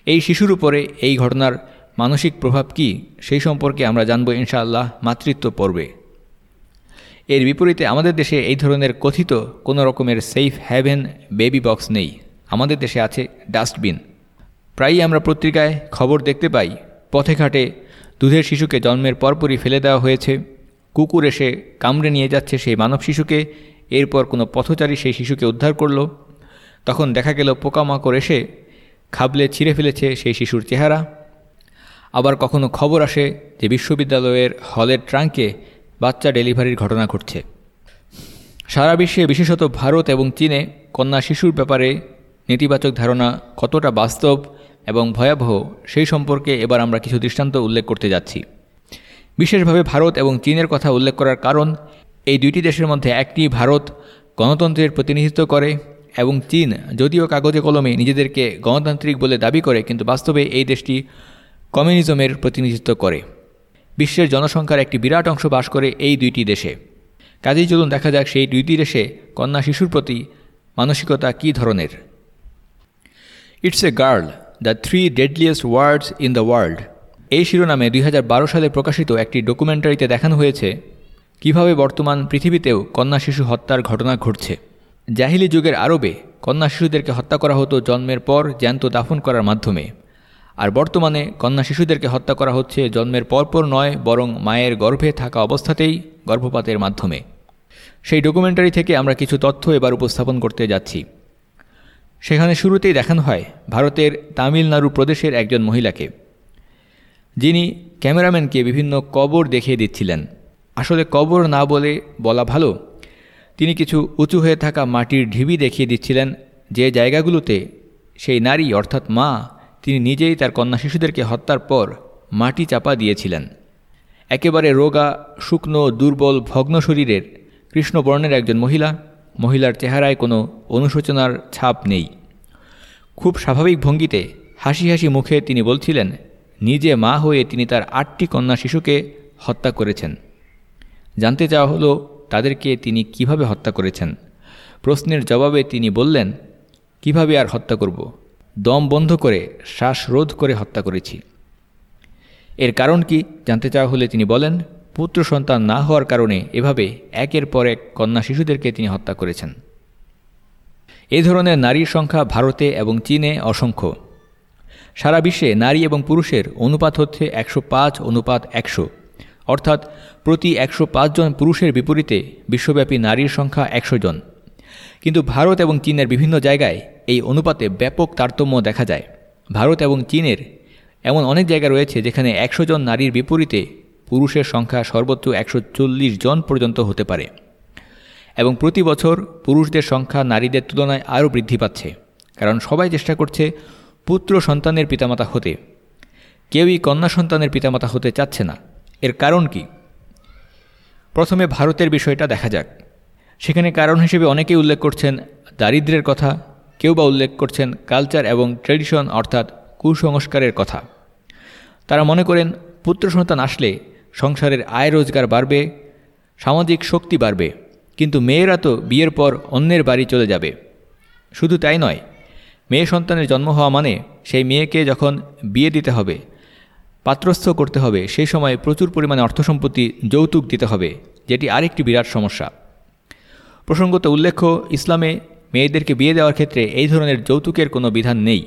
এই শিশুর উপরে এই ঘটনার মানসিক প্রভাব কি, সেই সম্পর্কে আমরা জানব ইনশাআল্লাহ মাতৃত্ব পর্বে। এর বিপরীতে আমাদের দেশে এই ধরনের কথিত কোনো রকমের সেফ হ্যাভেন বেবি বক্স নেই। আমাদের দেশে আছে ডাস্টবিন প্রায়ই আমরা পত্রিকায় খবর দেখতে পাই, পথে ঘাটে দুধের শিশুকে জন্মের পরপরই ফেলে দেওয়া হয়েছে। কুকুর এসে কামড়ে নিয়ে যাচ্ছে সেই মানব শিশুকে। এরপর কোনো পথচারী সেই শিশুকে উদ্ধার করল। তখন দেখা গেল পোকামাকড় এসে খাবলে ছিঁড়ে ফেলেছে সেই শিশুর চেহারা। আবার কখনো খবর আসে যে বিশ্ববিদ্যালয়ের হলের ট্রাঙ্কে বাচ্চা ডেলিভারির ঘটনা ঘটছে। সারা বিশ্বে বিশেষত ভারত এবং চীনে কন্যা শিশুর ব্যাপারে নেতিবাচক ধারণা কতটা বাস্তব এবং ভয়াবহ সেই সম্পর্কে এবার আমরা কিছু দৃষ্টান্ত উল্লেখ করতে যাচ্ছি। বিশেষভাবে ভারত এবং চীনের কথা উল্লেখ করার কারণ, এই দুইটি দেশের মধ্যে একটি ভারত গণতন্ত্রের প্রতিনিধিত্ব করে এবং চীন যদিও কাগজে কলমে নিজেদেরকে গণতান্ত্রিক বলে দাবি করে, কিন্তু বাস্তবে এই দেশটি কমিউনিজমের প্রতিনিধিত্ব করে। বিশ্বের জনসংখ্যার একটি বিরাট অংশ বাস করে এই দুইটি দেশে। কাজেই চলুন দেখা যাক সেই দুইটি দেশে কন্যা শিশুর প্রতি মানসিকতা কী ধরনের। It's a girl the three deadliest words in the world এই শিরোনামে দুই হাজার বারো সালে প্রকাশিত একটি ডকুমেন্টারিতে দেখানো হয়েছে কীভাবে বর্তমান পৃথিবীতেও কন্যা শিশু হত্যার ঘটনা ঘটছে। জাহিলি যুগের আরবে কন্যা শিশুদেরকে হত্যা করা হতো জন্মের পর জ্যান্ত দাফন করার মাধ্যমে। আর বর্তমানে কন্যা শিশুদেরকে হত্যা করা হচ্ছে জন্মের পরপর নয়, বরং মায়ের গর্ভে থাকা অবস্থাতেই গর্ভপাতের মাধ্যমে। সেই ডকুমেন্টারি থেকে আমরা কিছু তথ্য এবার উপস্থাপন করতে যাচ্ছি। সেখানে শুরুতেই দেখানো হয় ভারতের তামিলনাড়ু প্রদেশের একজন মহিলাকে। যিনি ক্যামেরাম্যানকে বিভিন্ন কবর দেখিয়ে দিচ্ছিলেন। আসলে কবর না বলে বলা ভালো। তিনি কিছু উঁচু হয়ে থাকা মাটির ঢিবি দেখিয়ে দিচ্ছিলেন যে জায়গাগুলোতে সেই নারী, অর্থাৎ মা, তিনি নিজেই তার কন্যা শিশুদেরকে হত্যার পর মাটি চাপা দিয়েছিলেন। একেবারে রোগা, শুকনো, দুর্বল, ভগ্ন শরীরের কৃষ্ণবর্ণের একজন মহিলা, মহিলার চেহারায় কোনো অনুশোচনার ছাপ নেই। খুব স্বাভাবিক ভঙ্গিতে হাসি হাসি মুখে তিনি বলছিলেন নিজে মা হয়ে তিনি তার আটটি কন্যা শিশুকে হত্যা করেছেন। জানতে চাওয়া হলো, তাদেরকে তিনি কীভাবে হত্যা করেছেন? প্রশ্নের জবাবে তিনি বললেন, কীভাবে আর হত্যা করব? দম বন্ধ করে শ্বাসরোধ করে হত্যা করেছি। এর কারণ কি? জানতে চাওয়া হলে তিনি বলেন, পুত্র সন্তান না হওয়ার কারণে এভাবে একের পর এক কন্যা শিশুদেরকে তিনি হত্যা করেছেন। এ ধরনের নারীর সংখ্যা ভারতে এবং চীনে অসংখ্য। সারা বিশ্বে নারী এবং পুরুষের অনুপাত হচ্ছে একশো পাঁচ, অনুপাত একশো। অর্থাৎ প্রতি একশো জন পুরুষের বিপরীতে বিশ্বব্যাপী নারীর সংখ্যা একশো জন। কিন্তু ভারত এবং চীনের বিভিন্ন জায়গায় এই অনুপাতে ব্যাপক তারতম্য দেখা যায়। ভারত এবং চীনের এমন অনেক জায়গা রয়েছে যেখানে একশো জন নারীর বিপরীতে পুরুষের সংখ্যা সর্বোচ্চ একশো চল্লিশ জন পর্যন্ত হতে পারে। এবং প্রতি বছর পুরুষদের সংখ্যা নারীদের তুলনায় আরও বৃদ্ধি পাচ্ছে। কারণ সবাই চেষ্টা করছে পুত্র সন্তানের পিতামাতা হতে। কেউই কন্যা সন্তানের পিতামাতা হতে চাচ্ছে না। এর কারণ কি? প্রথমে ভারতের বিষয়টা দেখা যাক। সেখানে কারণ হিসেবে অনেকেই উল্লেখ করছেন দারিদ্রের কথা, কেউ বা উল্লেখ করছেন কালচার এবং ট্রেডিশন অর্থাৎ কুসংস্কারের কথা। তারা মনে করেন পুত্র সন্তান আসলে সংসারের আয় রোজগার বাড়বে, সামাজিক শক্তি বাড়বে, কিন্তু মেয়েরা তো বিয়ের পর অন্যের বাড়ি চলে যাবে। শুধু তাই নয় মেয়ে সন্তানের জন্ম হওয়া মানে সেই মেয়েকে যখন বিয়ে দিতে হবে, পাত্রস্থ করতে হবে, সেই সময় প্রচুর পরিমাণে অর্থ সম্পত্তি যৌতুক দিতে হবে, যেটি আরেকটি বিরাট সমস্যা। প্রসঙ্গত উল্লেখ্য, ইসলামে মেয়েদেরকে বিয়ে দেওয়ার ক্ষেত্রে এই ধরনের যৌতুকের কোনো বিধান নেই।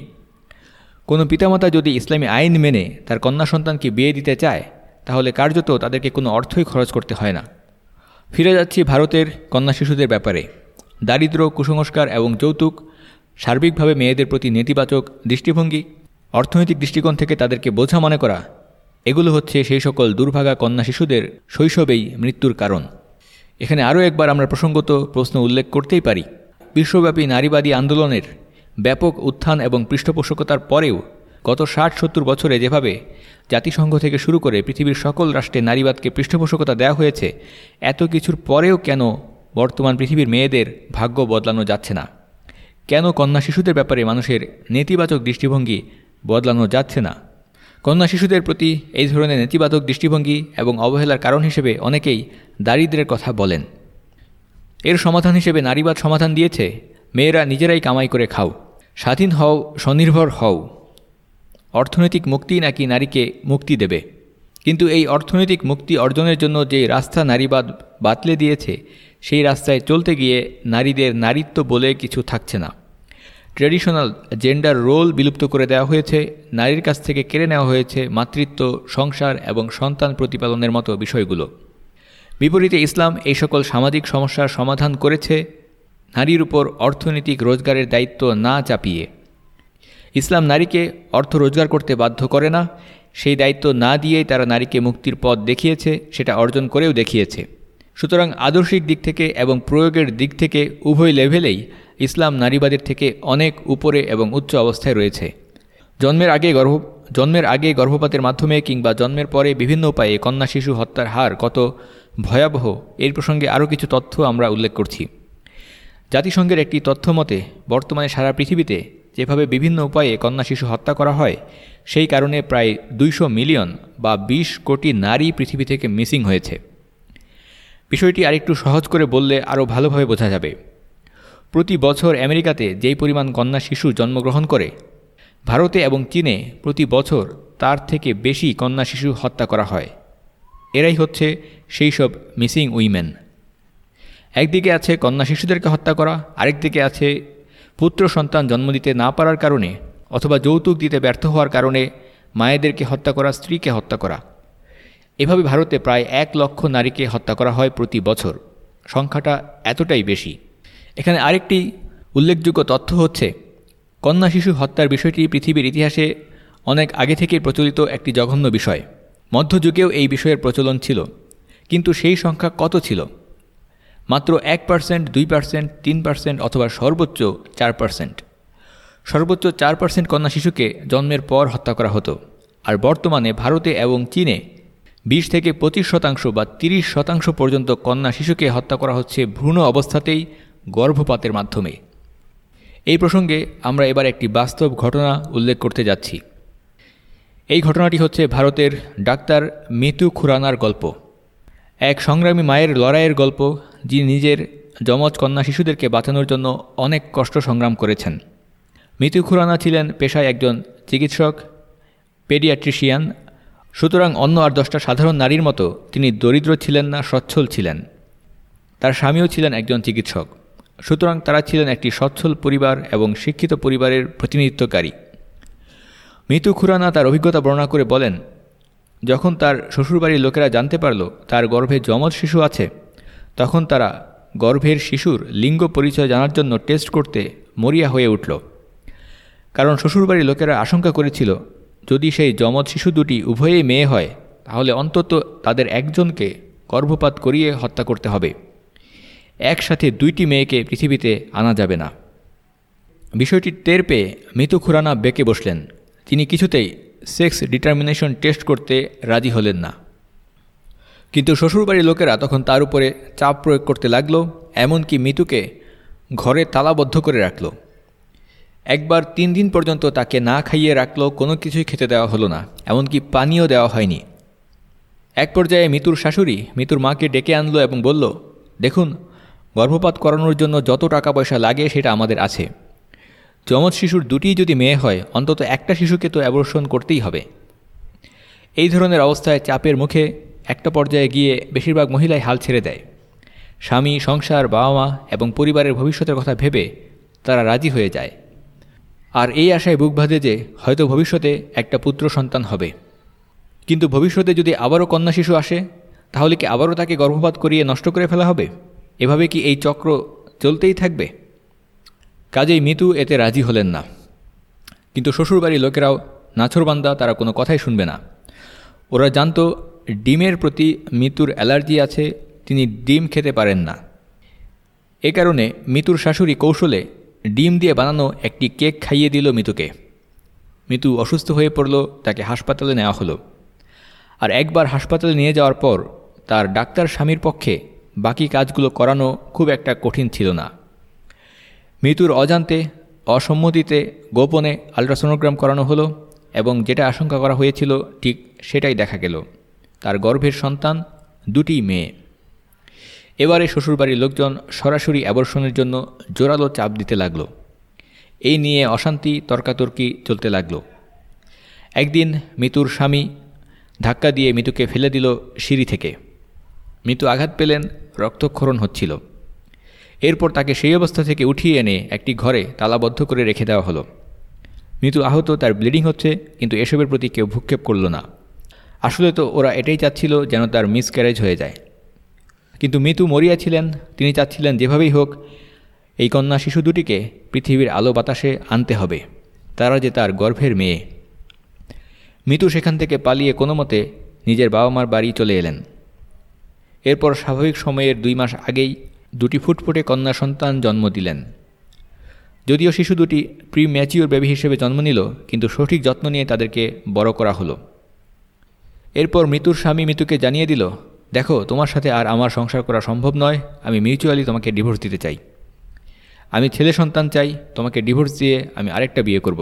কোনো পিতামাতা যদি ইসলামী আইন মেনে তার কন্যা সন্তানকে বিয়ে দিতে চায়, তাহলে কার্যত তাদেরকে কোনো অর্থই খরচ করতে হয় না। ফিরে যাচ্ছি ভারতের কন্যা শিশুদের ব্যাপারে। দারিদ্র কুসংস্কার এবং যৌতুক সার্বিকভাবে মেয়েদের প্রতি নেতিবাচক দৃষ্টিভঙ্গি, অর্থনৈতিক দৃষ্টিকোণ থেকে তাদেরকে বোঝা মনে করা, এগুলো হচ্ছে সেই সকল দুর্ভাগা কন্যা শিশুদের শৈশবেই মৃত্যুর কারণ। এখানে আরও একবার আমরা প্রসঙ্গত প্রশ্ন উল্লেখ করতেই পারি। বিশ্বব্যাপী নারীবাদী আন্দোলনের ব্যাপক উত্থান এবং পৃষ্ঠপোষকতার পরেও গত ষাট সত্তর বছরে যেভাবে জাতিসংঘ থেকে শুরু করে পৃথিবীর সকল রাষ্ট্রে নারীবাদকে পৃষ্ঠপোষকতা দেওয়া হয়েছে, এত কিছুর পরেও কেন বর্তমান পৃথিবীর মেয়েদের ভাগ্য বদলানো যাচ্ছে না? কেন কন্যা শিশুদের ব্যাপারে মানুষের নেতিবাচক দৃষ্টিভঙ্গি বদলানো যাচ্ছে না? কন্যা শিশুদের প্রতি এই ধরনের নেতিবাচক দৃষ্টিভঙ্গি এবং অবহেলার কারণ হিসেবে অনেকেই দারিদ্রের কথা বলেন। এর সমাধান হিসেবে নারীবাদ সমাধান দিয়েছে, মেয়েরা নিজেরাই কামাই করে খাও। স্বাধীন হও, স্বনির্ভর হও। অর্থনৈতিক মুক্তি নাকি নারীকে মুক্তি দেবে? কিন্তু এই অর্থনৈতিক মুক্তি অর্জনের জন্য যে রাস্তা নারীবাদ বাতলে দিয়েছে, সেই রাস্তায় চলতে গিয়ে নারীদের নারীত্ব বলে কিছু থাকছে না। ট্র্যাডিশনাল জেন্ডার রোল বিলুপ্ত করে দেওয়া হয়েছে, নারীর কাছ থেকে কেড়ে নেওয়া হয়েছে মাতৃত্ব, সংসার এবং সন্তান প্রতিপালনের মতো বিষয়গুলো। বিপরীতে ইসলাম এই সকল সামাজিক সমস্যার সমাধান করেছে, নারীর উপর অর্থনৈতিক রোজগারের দায়িত্ব না চাপিয়ে। ইসলাম নারীকে অর্থ রোজগার করতে বাধ্য করে না। সেই দায়িত্ব না দিয়েই তারা নারীকে মুক্তির পথ দেখিয়েছে, সেটা অর্জন করেও দেখিয়েছে। সুতরাং আদর্শিক দিক থেকে এবং প্রয়োগের দিক থেকে উভয় লেভেলেই ইসলাম নারীবাদের থেকে অনেক উপরে এবং উচ্চ অবস্থায় রয়েছে। জন্মের আগে গর্ভ জন্মের আগে গর্ভপাতের মাধ্যমে কিংবা জন্মের পরে বিভিন্ন উপায়ে কন্যা শিশু হত্যার হার কত ভয়াবহ, এর প্রসঙ্গে আরও কিছু তথ্য আমরা উল্লেখ করছি। জাতিসংঘের একটি তথ্য মতে, বর্তমানে সারা পৃথিবীতে যেভাবে বিভিন্ন উপায়ে কন্যা শিশু হত্যা করা হয়, সেই কারণে প্রায় দুইশো মিলিয়ন বা ২০ কোটি নারী পৃথিবী থেকে মিসিং হয়েছে। বিষয়টি আরেকটু সহজ করে বললে আরও ভালোভাবে বোঝা যাবে। প্রতি বছর আমেরিকাতে যেই পরিমাণ কন্যা শিশু জন্মগ্রহণ করে, ভারতে এবং চীনে প্রতি বছর তার থেকে বেশি কন্যা শিশু হত্যা করা হয়। এরাই হচ্ছে সেই সব মিসিং উইমেন। একদিকে আছে কন্যা শিশুদেরকে হত্যা করা, আরেকদিকে আছে পুত্র সন্তান জন্ম দিতে না পারার কারণে অথবা যৌতুক দিতে ব্যর্থ হওয়ার কারণে মায়েদেরকে হত্যা করা, স্ত্রীকে হত্যা করা। এভাবে ভারতে প্রায় এক লক্ষ নারীকে হত্যা করা হয় প্রতি বছর। সংখ্যাটা এতটাই বেশি। এখানে আরেকটি উল্লেখযোগ্য তথ্য হচ্ছে, কন্যা শিশু হত্যার বিষয়টি পৃথিবীর ইতিহাসে অনেক আগে থেকেই প্রচলিত একটি জঘন্য বিষয়। মধ্যযুগেও এই বিষয়ের প্রচলন ছিল, কিন্তু সেই সংখ্যা কত ছিল? মাত্র এক পার্সেন্ট দুই পার্সেন্ট তিন পার্সেন্ট অথবা সর্বোচ্চ চার পার্সেন্ট সর্বোচ্চ চার পার্সেন্ট কন্যা শিশুকে জন্মের পর হত্যা করা হতো। আর বর্তমানে ভারতে এবং চীনে বিশ থেকে পঁচিশ শতাংশ বা তিরিশ শতাংশ পর্যন্ত কন্যা শিশুকে হত্যা করা হচ্ছে ভ্রূণ অবস্থাতেই গর্ভপাতের মাধ্যমে। এই প্রসঙ্গে আমরা এবার একটি বাস্তব ঘটনা উল্লেখ করতে যাচ্ছি। এই ঘটনাটি হচ্ছে ভারতের ডাক্তার মিতু খুরানার গল্প। এক সংগ্রামী মায়ের লড়াইয়ের গল্প যিনি নিজের যমজ কন্যা শিশুদেরকে বাঁচানোর জন্য অনেক কষ্ট সংগ্রাম করেছেন। মিতু খুরানা ছিলেন পেশায় একজন চিকিৎসক, পেডিয়াট্রিশিয়ান। সুতরাং অন্য আর দশটা সাধারণ নারীর মতো তিনি দরিদ্র ছিলেন না, সচ্ছল ছিলেন। তার স্বামীও ছিলেন একজন চিকিৎসক। সুতরাং তারা ছিলেন একটি সচ্ছল পরিবার এবং শিক্ষিত পরিবারের প্রতিনিধিত্বকারী। মিতু খুরানা তার অভিজ্ঞতা বর্ণনা করে বলেন, যখন তার শ্বশুরবাড়ির লোকেরা জানতে পারল তার গর্ভে যমজ শিশু আছে তখন তারা গর্ভের শিশুর লিঙ্গ পরিচয় জানার জন্য টেস্ট করতে মরিয়া হয়ে উঠল। কারণ শ্বশুরবাড়ির লোকেরা আশঙ্কা করেছিল, যদি সেই যমজ শিশু দুটি উভয়েই মেয়ে হয়, তাহলে অন্তত তাদের একজনকে গর্ভপাত করিয়ে হত্যা করতে হবে। একসাথে দুইটি মেয়েকে পৃথিবীতে আনা যাবে না। বিষয়টি টের পেয়ে মৃত খুরানা বেঁকে বসলেন। তিনি কিছুতেই সেক্স ডিটারমিনেশন টেস্ট করতে রাজি হলেন না। কিন্তু শ্বশুরবাড়ির লোকেরা তখন তার উপরে চাপ প্রয়োগ করতে লাগল, এমনকি মিতুকে ঘরে তালাবদ্ধ করে রাখল। একবার তিন দিন পর্যন্ত তাকে না খাইয়ে রাখলেও কোনো কিছুই খেতে দেওয়া হলো না, এমনকি পানীয় দেওয়া হয়নি। এক পর্যায়ে মিতুর শাশুড়ি মিতুর মাকে ডেকে আনলো এবং বলল, দেখুন, গর্ভপাত করানোর জন্য যত টাকা পয়সা লাগে সেটা আমাদের আছে। যমজ শিশুর দুটিই যদি মেয়ে হয়, অন্তত একটা শিশুকে তো অ্যাবর্ষণ করতেই হবে। এই ধরনের অবস্থায় চাপের মুখে একটা পর্যায়ে গিয়ে বেশিরভাগ মহিলাই হাল ছেড়ে দেয়। স্বামী, সংসার বাবা মা এবং পরিবারের ভবিষ্যতের কথা ভেবে তারা রাজি হয়ে যায়। আর এই আশায় বুক বাঁধে যে হয়তো ভবিষ্যতে একটা পুত্র সন্তান হবে। কিন্তু ভবিষ্যতে যদি আবারও কন্যা শিশু আসে, তাহলে কি আবারও তাকে গর্ভপাত করিয়ে নষ্ট করে ফেলা হবে? এভাবে কি এই চক্র চলতেই থাকবে? কাজেই মিতু এতে রাজি হলেন না। কিন্তু শ্বশুরবাড়ির লোকেরাও নাছরবান্দা তারা কোনো কথাই শুনবে না। ওরা জানতো ডিমের প্রতি মিতুর অ্যালার্জি আছে, তিনি ডিম খেতে পারেন না। এ কারণে মিতুর শাশুড়ি কৌশলে ডিম দিয়ে বানানো একটি কেক খাইয়ে দিল মিতুকে। মিতু অসুস্থ হয়ে পড়ল, তাকে হাসপাতালে নেওয়া হলো। আর একবার হাসপাতালে নিয়ে যাওয়ার পর তার ডাক্তার স্বামীর পক্ষে বাকি কাজগুলো করানো খুব একটা কঠিন ছিল না। মৃত্যুর অজান্তে, অসম্মতিতে গোপনে আলট্রাসোনোগ্রাম করানো হলো এবং যেটা আশঙ্কা করা হয়েছিল ঠিক সেটাই দেখা গেল। তার গর্ভের সন্তান, দুটি মেয়ে। এবারে শ্বশুরবাড়ির লোকজন সরাসরি অ্যাবর্ষণের জন্য জোরালো চাপ দিতে লাগল। এই নিয়ে অশান্তি, তর্কাতর্কি চলতে লাগল। একদিন মিতুর স্বামী ধাক্কা দিয়ে মিতুকে ফেলে দিল সিঁড়ি থেকে। মিতু আঘাত পেলেন, রক্তক্ষরণ হচ্ছিল। এরপর তাকে সেই অবস্থা থেকে উঠিয়ে এনে একটি ঘরে তালাবদ্ধ করে রেখে দেওয়া হলো। মিতু আহত, তার ব্লিডিং হচ্ছে, কিন্তু এসবের প্রতি কেউ ভূক্ষেপ করল না। আসলে তো ওরা এটাই চাচ্ছিল যেন তার মিসক্যারেজ হয়ে যায়। কিন্তু মিতু মরিয়া ছিলেন, তিনি চাচ্ছিলেন যেভাবেই হোক, এই কন্যা শিশু দুটিকে পৃথিবীর আলো বাতাসে আনতে হবে, তারা যে তার গর্ভের মেয়ে। মিতু সেখান থেকে পালিয়ে কোনো মতে নিজের বাবা মার বাড়ি চলে এলেন। এরপর স্বাভাবিক সময়ের দুই মাস আগেই দুটি ফুটফুটে কন্যা সন্তান জন্ম দিলেন। যদিও শিশু দুটি প্রি ম্যাচিওর বেবি হিসেবে জন্ম নিল, কিন্তু সঠিক যত্ন নিয়ে তাদেরকে বড় করা হলো। এরপর মৃত্যুর স্বামী মৃত্যুকে জানিয়ে দিল, দেখো, তোমার সাথে আর আমার সংসার করা সম্ভব নয়, আমি মিউচুয়ালি তোমাকে ডিভোর্স দিতে চাই আমি ছেলে সন্তান চাই, তোমাকে ডিভোর্স দিয়ে আমি আরেকটা বিয়ে করব।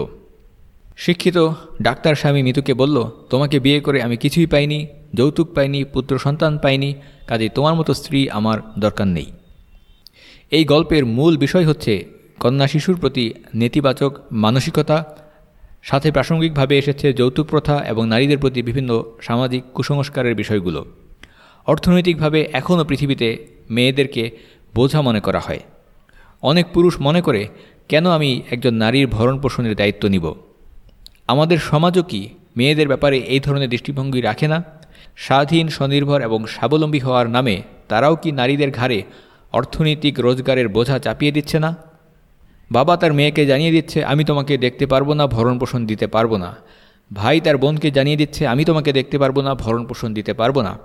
শিক্ষিত ডাক্তার স্বামী মিতুকে বলল, তোমাকে বিয়ে করে আমি কিছুই পাইনি, যৌতুক পাইনি, পুত্র সন্তান পাইনি, কাজে তোমার মতো স্ত্রী আমার দরকার নেই এই গল্পের মূল বিষয় হচ্ছে, কন্যা শিশুর প্রতি নেতিবাচক মানসিকতা সাথে প্রাসঙ্গিকভাবে এসেছে যৌতুক প্রথা এবং নারীদের প্রতি বিভিন্ন সামাজিক কুসংস্কারের বিষয়গুলো। অর্থনৈতিকভাবে এখনও পৃথিবীতে মেয়েদেরকে বোঝা মনে করা হয়। অনেক পুরুষ মনে করে, কেন আমি একজন নারীর ভরণ পোষণের দায়িত্ব নিব? আমাদের সমাজও কি মেয়েদের ব্যাপারে এই ধরনের দৃষ্টিভঙ্গি রাখে না? স্বাধীন, স্বনির্ভর এবং স্বাবলম্বী হওয়ার নামে তারাও কি নারীদের ঘাড়ে অর্থনৈতিক রোজগারের বোঝা চাপিয়ে দিচ্ছে না? বাবা তার মেয়েকে জানিয়ে দিচ্ছে, আমি তোমাকে দেখতে পারব না, ভরণ পোষণ দিতে পারব না। ভাই তার বোনকে জানিয়ে দিচ্ছে, আমি তোমাকে দেখতে পারব না, ভরণ পোষণ দিতে পারব না।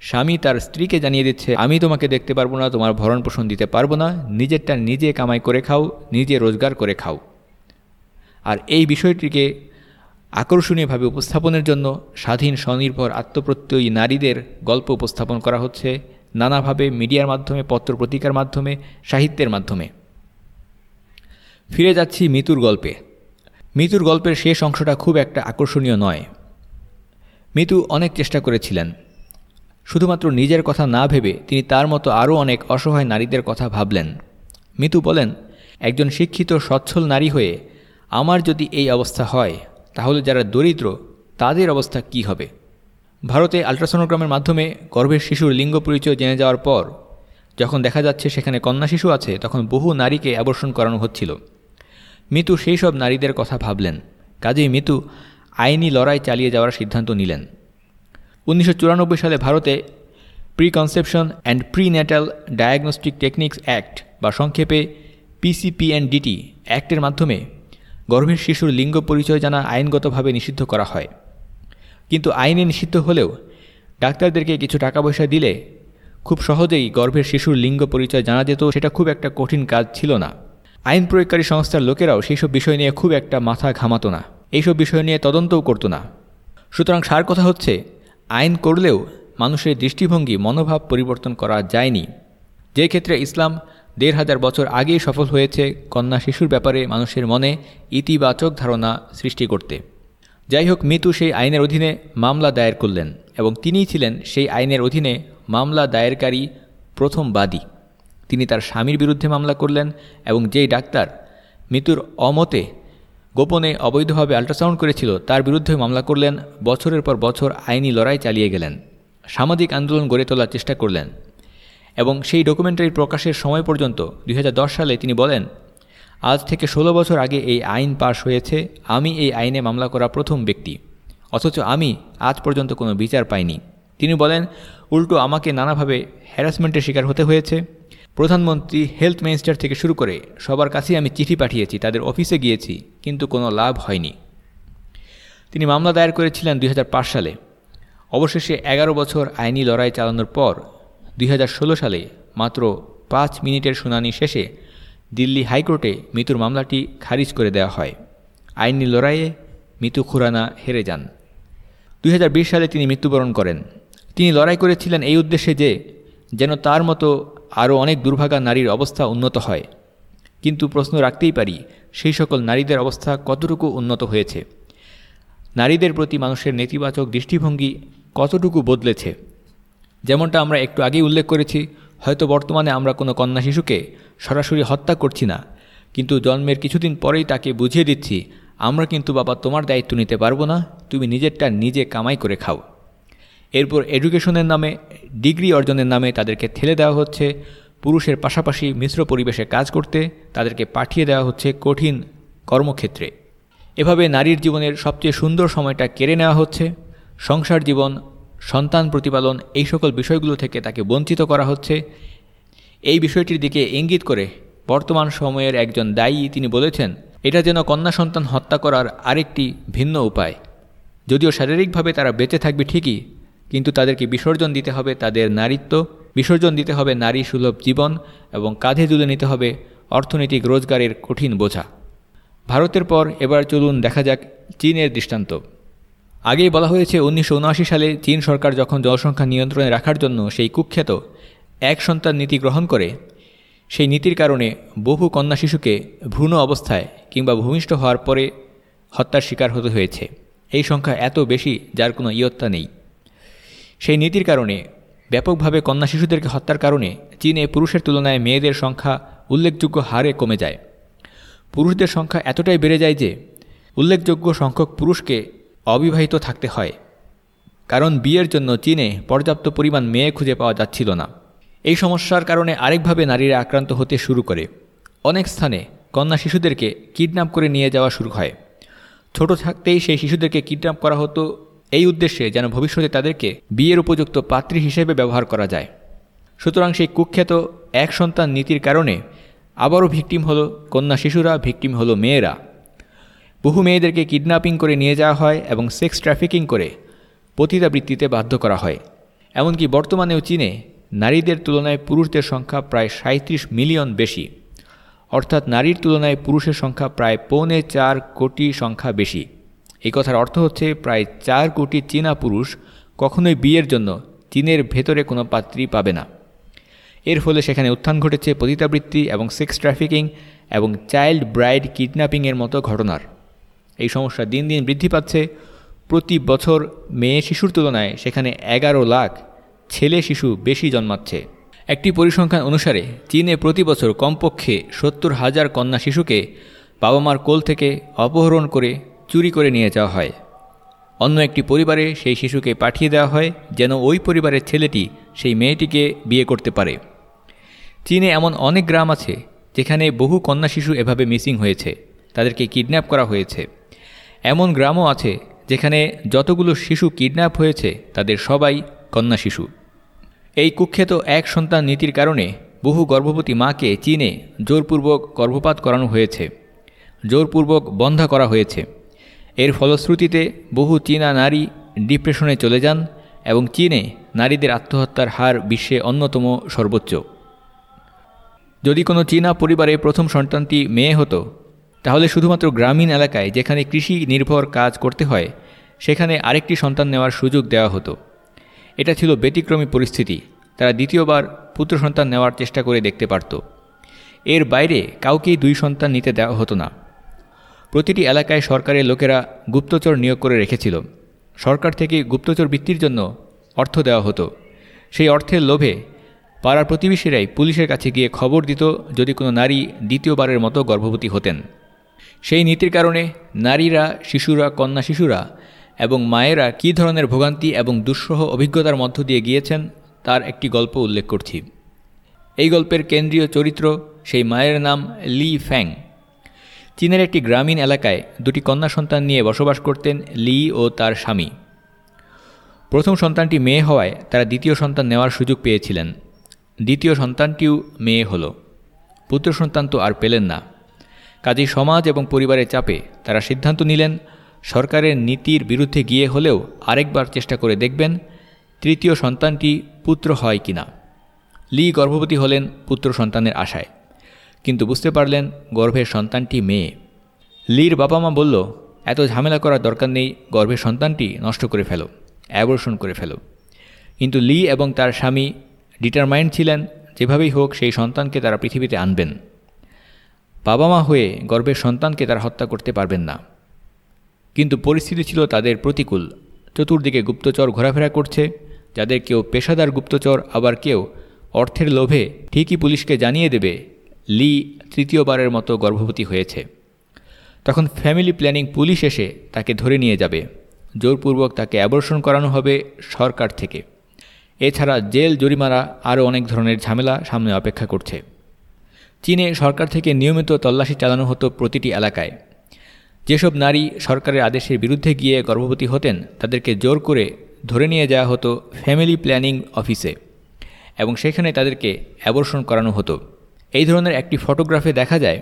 স্বামী তার স্ত্রীকে জানিয়ে দিচ্ছে, আমি তোমাকে দেখতে পারব না, তোমার ভরণ পোষণ দিতে পারব না, নিজেরটা নিজে কামাই করে খাও, নিজে রোজগার করে খাও। আর এই বিষয়টিকে আকর্ষণীয়ভাবে উপস্থাপনের জন্য স্বাধীন স্বনির্ভর আত্মপ্রত্যয়ী নারীদের গল্প উপস্থাপন করা হচ্ছে, নানাভাবে মিডিয়ার মাধ্যমে, পত্র পত্রিকার মাধ্যমে, সাহিত্যের মাধ্যমে। ফিরে যাচ্ছি মিতুর গল্পে। মিতুর গল্পের শেষ অংশটা খুব একটা আকর্ষণীয় নয়। মিতু অনেক চেষ্টা করেছিলেন। শুধুমাত্র নিজের কথা না ভেবে তিনি তার মতো আরও অনেক অসহায় নারীদের কথা ভাবলেন। মিতু বলেন, একজন শিক্ষিত, সচ্ছল নারী হয়ে আমার যদি এই অবস্থা হয়, তাহলে যারা দরিদ্র, তাদের অবস্থা কি হবে? ভারতে আলট্রাসোনোগ্রামের মাধ্যমে গর্ভের শিশুর লিঙ্গ পরিচয় জেনে যাওয়ার পর, যখন দেখা যাচ্ছে সেখানে কন্যা শিশু আছে, তখন বহু নারীকে অ্যাবর্ষণ করানো হচ্ছিল। মিতু সেই সব নারীদের কথা ভাবলেন। কাজেই মিতু আইনি লড়াই চালিয়ে যাওয়ার সিদ্ধান্ত নিলেন। উনিশশো চুরানব্বই সালে ভারতে pre conception and pre natal diagnostic techniques act বা সংক্ষেপে পিসিপিএনডিটি অ্যাক্টের মাধ্যমে গর্ভের শিশুর লিঙ্গ পরিচয় জানা আইনগতভাবে নিষিদ্ধ করা হয়। কিন্তু আইনে নিষিদ্ধ হলেও ডাক্তারদেরকে কিছু টাকা পয়সা দিলে খুব সহজেই গর্ভের শিশুর লিঙ্গ পরিচয় জানা যেত, সেটা খুব একটা কঠিন কাজ ছিল না। আইন প্রয়োগকারী সংস্থার লোকেরাও সেই সব বিষয় নিয়ে খুব একটা মাথা ঘামাতো না। এইসব বিষয় নিয়ে তদন্তও করতো না। সুতরাং সার কথা হচ্ছে, আইন করলেও মানুষের দৃষ্টিভঙ্গি, মনোভাব পরিবর্তন করা যায়নি। যে ক্ষেত্রে ইসলাম দেড় হাজার বছর আগেই সফল হয়েছে, কন্যা শিশুর ব্যাপারে মানুষের মনে ইতিবাচক ধারণা সৃষ্টি করতে। যাই হোক, মিতু সেই আইনের অধীনে মামলা দায়ের করলেন এবং তিনিই ছিলেন সেই আইনের অধীনে মামলা দায়েরকারী প্রথম বাদী। তিনি তার স্বামীর বিরুদ্ধে মামলা করলেন এবং যেই ডাক্তার মৃত্যুর অমতে গোপনে অবৈধভাবে আল্ট্রাসাউন্ড করেছিল, তার বিরুদ্ধে মামলা করলেন, বছরের পর বছর আইনি লড়াই চালিয়ে গেলেন, সামাজিক আন্দোলন গড়ে তোলার চেষ্টা করলেন এবং সেই ডকুমেন্টারি প্রকাশের সময় পর্যন্ত দু হাজার দশ সালে তিনি বলেন, আজ থেকে ষোলো বছর আগে এই আইন পাশ হয়েছে, আমি এই আইনে মামলা করা প্রথম ব্যক্তি, অথচ আমি আজ পর্যন্ত কোনো বিচার পাইনি। তিনি বলেন, উল্টো আমাকে নানাভাবে হ্যারাসমেন্টের শিকার হতে হয়েছে প্রধানমন্ত্রী হেলথ মিনিস্টার থেকে শুরু করে সবার কাছেই আমি চিঠি পাঠিয়েছি, তাদের অফিসে গিয়েছি, কিন্তু কোনো লাভ হয়নি। তিনি মামলা দায়ের করেছিলেন দুই হাজার পাঁচ সালে। অবশেষে এগারো বছর আইনি লড়াই চালানোর পর দুই হাজার ষোলো সালে মাত্র পাঁচ মিনিটের শুনানি শেষে দিল্লি হাইকোর্টে মৃত্যুর মামলাটি খারিজ করে দেওয়া হয়। আইনি লড়াইয়ে মিতু খুরানা হেরে যান। দুই হাজার বিশ সালে তিনি মৃত্যুবরণ করেন। তিনি লড়াই করেছিলেন এই উদ্দেশ্যে যে, যেন তার মতো আরও অনেক দুর্ভাগা নারীর অবস্থা উন্নত হয়। কিন্তু প্রশ্ন রাখতেই পারি, সেই সকল নারীদের অবস্থা কতটুকু উন্নত হয়েছে? নারীদের প্রতি মানুষের নেতিবাচক দৃষ্টিভঙ্গি কতটুকু বদলেছে? যেমনটা আমরা একটু আগেই উল্লেখ করেছি, হয়তো বর্তমানে আমরা কোনো কন্যা শিশুকে সরাসরি হত্যা করছি না, কিন্তু জন্মের কিছুদিন পরেই তাকে বুঝিয়ে দিচ্ছি, আমরা কিন্তু বাবা তোমার দায়িত্ব নিতে পারব না, তুমি নিজেরটা নিজে কামাই করে খাও। এরপর এডুকেশনের নামে ডিগ্রি অর্জনের নামে তাদেরকে ঠেলে দেওয়া হচ্ছে। পুরুষের পাশাপাশি মিশ্র পরিবেশে কাজ করতে তাদেরকে পাঠিয়ে দেওয়া হচ্ছে কঠিন কর্মক্ষেত্রে। এভাবে নারীর জীবনের সবচেয়ে সুন্দর সময়টা কেড়ে নেওয়া হচ্ছে। সংসার জীবন, সন্তান প্রতিপালন এই সকল বিষয়গুলো থেকে তাকে বঞ্চিত করা হচ্ছে। এই বিষয়টির দিকে ইঙ্গিত করে বর্তমান সময়ের একজন দায়ী তিনি বলেছেন, এটা যেন কন্যা সন্তান হত্যা করার আরেকটি ভিন্ন উপায়। যদিও শারীরিকভাবে তারা বেঁচে থাকবে ঠিকই কিন্তু তাদেরকে বিসর্জন দিতে হবে তাদের নারীত্ব, বিসর্জন দিতে হবে নারী সুলভ জীবন এবং কাঁধে তুলে নিতে হবে অর্থনৈতিক রোজগারের কঠিন বোঝা। ভারতের পর এবার চলুন দেখা যাক চীনের দৃষ্টান্ত। আগেই বলা হয়েছে উনিশশো উনআশি সালে চীন সরকার যখন জনসংখ্যা নিয়ন্ত্রণে রাখার জন্য সেই কুখ্যাত এক সন্তান নীতি গ্রহণ করে, সেই নীতির কারণে বহু কন্যা শিশুকে ভ্রূণ অবস্থায় কিংবা ভূমিষ্ঠ হওয়ার পরে হত্যার শিকার হতে হয়েছে। এই সংখ্যা এত বেশি যার কোনো ইয়ত্তা নেই। সেই নীতির কারণে, ব্যাপকভাবে কন্যা শিশুদেরকে হত্যার কারণে চীনে পুরুষের তুলনায় মেয়েদের সংখ্যা উল্লেখযোগ্য হারে কমে যায়। পুরুষদের সংখ্যা এতটাই বেড়ে যায় যে, উল্লেখযোগ্য সংখ্যক পুরুষকে অবিবাহিত থাকতে হয়। কারণ বিয়ের জন্য চীনে পর্যাপ্ত পরিমাণ মেয়ে খুঁজে পাওয়া যাচ্ছিল না। এই সমস্যার কারণে আরেকভাবে নারীরা আক্রান্ত হতে শুরু করে। অনেক স্থানে কন্যা শিশুদেরকে কিডন্যাপ করে নিয়ে যাওয়া শুরু হয়। ছোট থাকতেই সেই শিশুদেরকে কিডন্যাপ করা হতো এই উদ্দেশ্যে যেন ভবিষ্যতে তাদেরকে বিয়ের উপযুক্ত পাত্রী হিসেবে ব্যবহার করা যায়। সুতরাং সেই কুখ্যাত এক সন্তান নীতির কারণে আবারও ভিকটিম হলো কন্যা শিশুরা, ভিকটিম হলো মেয়েরা। বহু মেয়েদেরকে কিডন্যাপিং করে নিয়ে যাওয়া হয় এবং সেক্স ট্রাফিকিং করে পতিতাবৃত্তিতে বাধ্য করা হয়। এমনকি বর্তমানেও চীনে নারীদের তুলনায় পুরুষদের সংখ্যা প্রায় সাঁত্রিশ মিলিয়ন বেশি। অর্থাৎ নারীর তুলনায় পুরুষের সংখ্যা প্রায় পৌনে চার কোটি সংখ্যা বেশি। এই কথার অর্থ হচ্ছে প্রায় চার কোটি চীনা পুরুষ কখনোই বিয়ের জন্য চীনের ভেতরে কোনো পাত্রী পাবে না। এর ফলে সেখানে উত্থান ঘটেছে পতিতাবৃত্তি এবং সেক্স ট্রাফিকিং এবং চাইল্ড ব্রাইড কিডন্যাপিংয়ের মতো ঘটনার। এই সমস্যা দিন দিন বৃদ্ধি পাচ্ছে। প্রতি বছর মেয়ে শিশুর তুলনায় সেখানে এগারো লাখ ছেলে শিশু বেশি জন্মাচ্ছে। একটি পরিসংখ্যান অনুসারে চীনে প্রতি বছর কমপক্ষে সত্তর হাজার কন্যা শিশুকে বাবা মার কোল থেকে অপহরণ করে চুরি করে নিয়ে যাওয়া হয়। অন্য একটি পরিবারে সেই শিশুকে পাঠিয়ে দেওয়া হয় যেন ওই পরিবারের ছেলেটি সেই মেয়েটিকে বিয়ে করতে পারে। চীনে এমন অনেক গ্রাম আছে যেখানে বহু কন্যা শিশু এভাবে মিসিং হয়েছে, তাদেরকে কিডন্যাপ করা হয়েছে। এমন গ্রামও আছে যেখানে যতগুলো শিশু কিডন্যাপ হয়েছে, তাদের সবাই কন্যা শিশু। এই কুখ্যাত এক সন্তান নীতির কারণে বহু গর্ভবতী মাকে চীনে জোরপূর্বক গর্ভপাত করানো হয়েছে। জোরপূর্বক বন্ধা করা হয়েছে। এর ফলশ্রুতিতে বহু চীনা নারী ডিপ্রেশনে চলে যান এবং চীনে নারীদের আত্মহত্যার হার বিশ্বে অন্যতম সর্বোচ্চ। যদি কোনো চীনা পরিবারে প্রথম সন্তানটি মেয়ে হতো, তাহলে শুধুমাত্র গ্রামীণ এলাকায় যেখানে কৃষি নির্ভর কাজ করতে হয়, সেখানে আরেকটি সন্তান নেওয়ার সুযোগ দেওয়া হতো। এটা ছিল ব্যতিক্রমী পরিস্থিতি, তারা দ্বিতীয়বার পুত্র সন্তান নেওয়ার চেষ্টা করে দেখতে পারত। এর বাইরে কাউকেই দুই সন্তান নিতে দেওয়া হতো না। প্রতিটি এলাকায় সরকারের লোকেরা গুপ্তচর নিয়োগ করে রেখেছিল। সরকার থেকে গুপ্তচর বৃত্তির জন্য অর্থ দেওয়া হতো। সেই অর্থের লোভে পাড়ার প্রতিবেশীরাই পুলিশের কাছে গিয়ে খবর দিত যদি কোনো নারী দ্বিতীয়বারের মতো গর্ভবতী হতেন। সেই নীতির কারণে নারীরা, শিশুরা কন্যা শিশুরা এবং মায়েরা কী ধরনের ভোগান্তি এবং দুঃসহ অভিজ্ঞতার মধ্য দিয়ে গিয়েছেন তার একটি গল্প উল্লেখ করছি। এই গল্পের কেন্দ্রীয় চরিত্র সেই মায়ের নাম লি ফ্যাং। চীনের একটি গ্রামীণ এলাকায় দুটি কন্যা সন্তান নিয়ে বসবাস করতেন লি ও তার স্বামী। প্রথম সন্তানটি মেয়ে হওয়ায় তারা দ্বিতীয় সন্তান নেওয়ার সুযোগ পেয়েছিলেন। দ্বিতীয় সন্তানটিও মেয়ে হলো। পুত্র সন্তান তো আর পেলেন না। কাজেই সমাজ এবং পরিবারের চাপে তারা সিদ্ধান্ত নিলেন, সরকারের নীতির বিরুদ্ধে গিয়ে হলেও আরেকবার চেষ্টা করে দেখবেন তৃতীয় সন্তানটি পুত্র হয় কিনা। লি গর্ভবতী হলেন পুত্র সন্তানের আশায়। কিন্তু বুঝতে পারলেন গর্ভের সন্তানটি মেয়ে। লির বাবা মা বলল, এত ঝামেলা করার দরকার নেই, গর্ভের সন্তানটি নষ্ট করে ফেলো অ্যাবর্ষণ করে ফেলো। কিন্তু লি এবং তার স্বামী ডিটারমাইন্ড ছিলেন, যেভাবেই হোক সেই সন্তানকে তারা পৃথিবীতে আনবেন। বাবা মা হয়ে গর্ভের সন্তানকে তারা হত্যা করতে পারবেন না। কিন্তু পরিস্থিতি ছিল তাদের প্রতিকূল। চতুর্দিকে গুপ্তচর ঘোরাফেরা করছে, যাদের কেউ পেশাদার গুপ্তচর, আবার কেউ অর্থের লোভে ঠিকই পুলিশকে জানিয়ে দেবে লি তৃতীয়বারের মতো গর্ভবতী হয়েছে। তখন ফ্যামিলি প্ল্যানিং পুলিশ এসে তাকে ধরে নিয়ে যাবে। জোরপূর্বক তাকে অ্যাবর্ষণ করানো হবে সরকার থেকে। এছাড়া জেল, জরিমানা আরও অনেক ধরনের ঝামেলা সামনে অপেক্ষা করছে। চীনে সরকার থেকে নিয়মিত তল্লাশি চালানো হতো প্রতিটি এলাকায়। যেসব নারী সরকারের আদেশের বিরুদ্ধে গিয়ে গর্ভবতী হতেন, তাদেরকে জোর করে ধরে নিয়ে যাওয়া হতো ফ্যামিলি প্ল্যানিং অফিসে এবং সেখানে তাদেরকে অ্যাবর্ষণ করানো হতো। এই ধরনের একটি ফটোগ্রাফে দেখা যায়,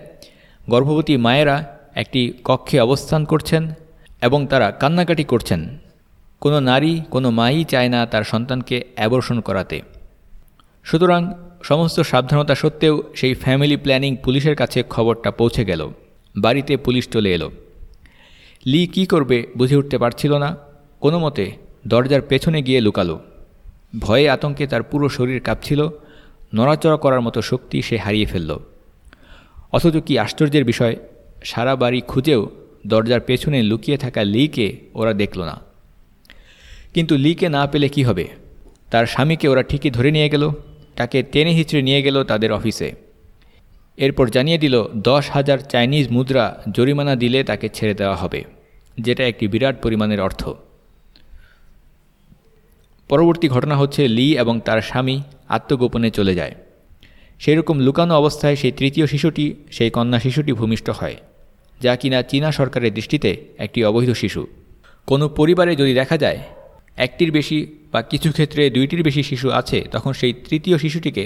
গর্ভবতী মায়েরা একটি কক্ষে অবস্থান করছেন এবং তারা কান্নাকাটি করছেন। কোনো নারী, কোনো মাই চায় না তার সন্তানকে অ্যাবর্ষণ করাতে। সুতরাং সমস্ত সাবধানতা সত্ত্বেও সেই ফ্যামিলি প্ল্যানিং পুলিশের কাছে খবরটা পৌঁছে গেল। বাড়িতে পুলিশ চলে এলো। লি কি করবে বুঝে উঠতে পারছিল না। কোনো মতে দরজার পেছনে গিয়ে লুকালো। ভয়ে আতঙ্কে তার পুরো শরীর কাঁপছিল। নড়াচড়া করার মতো শক্তি সে হারিয়ে ফেলল। অথচ কি আশ্চর্যের বিষয়, সারা বাড়ি খুঁজেও দরজার পেছনে লুকিয়ে থাকা লিকে ওরা দেখল না। কিন্তু লিকে না পেলে কি হবে? তার স্বামীকে ওরা ঠিকই ধরে নিয়ে গেল, তাকে টেনে হিচড়ে নিয়ে গেল তাদের অফিসে। এরপর জানিয়ে দিল, দশ হাজার চাইনিজ মুদ্রা জরিমানা দিলে তাকে ছেড়ে দেওয়া হবে, যেটা একটি বিরাট পরিমাণের অর্থ। পরবর্তী ঘটনা হচ্ছে লি এবং তার স্বামী আত্মগোপনে চলে যায়। সেই রকম লুকানো অবস্থায় সেই তৃতীয় শিশুটি, সেই কন্যা শিশুটি ভূমিষ্ঠ হয়, যা কিনা চীনা সরকারের দৃষ্টিতে একটি অবৈধ শিশু। কোনো পরিবারে যদি দেখা যায়, একটির বেশি বা কিছু ক্ষেত্রে দুইটির বেশি শিশু আছে, তখন সেই তৃতীয় শিশুটিকে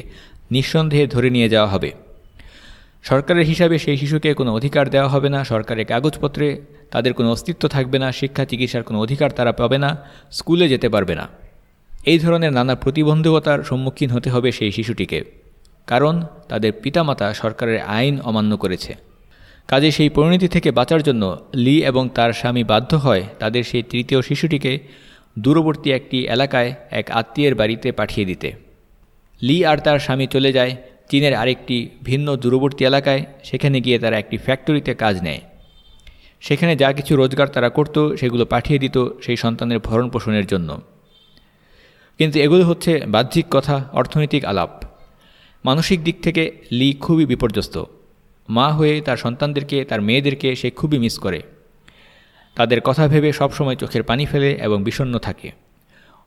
নিঃসন্দেহে ধরে নিয়ে যাওয়া হবে। সরকারের হিসাবে সেই শিশুকে কোনো অধিকার দেওয়া হবে না, সরকারের কাগজপত্রে তাদের কোনো অস্তিত্ব থাকবে না, শিক্ষা, চিকিৎসার কোনো অধিকার তারা পাবে না, স্কুলে যেতে পারবে না। এই ধরনের নানা প্রতিবন্ধকতার সম্মুখীন হতে হবে সেই শিশুটিকে, কারণ তাদের পিতামাতা সরকারের আইন অমান্য করেছে। কাজে সেই পরিণতি থেকে বাঁচার জন্য লি এবং তার স্বামী বাধ্য হয় তাদের সেই তৃতীয় শিশুটিকে দূরবর্তী একটি এলাকায় এক আত্মীয়ের বাড়িতে পাঠিয়ে দিতে। লি আর তার স্বামী চলে যায় চীনের আরেকটি ভিন্ন দূরবর্তী এলাকায়, সেখানে গিয়ে তারা একটি ফ্যাক্টরিতে কাজ নেয়। সেখানে যা কিছু রোজগার তারা করত সেগুলো পাঠিয়ে দিত সেই সন্তানের ভরণ পোষণের জন্য। কিন্তু এগুলো হচ্ছে বাহ্যিক কথা, অর্থনৈতিক আলাপ। মানসিক দিক থেকে লি খুবই বিপর্যস্ত। মা হয়ে তার সন্তানদেরকে, তার মেয়েদেরকে সে খুবই মিস করে। তাদের কথা ভেবে সবসময় চোখের পানি ফেলে এবং বিষণ্ন থাকে।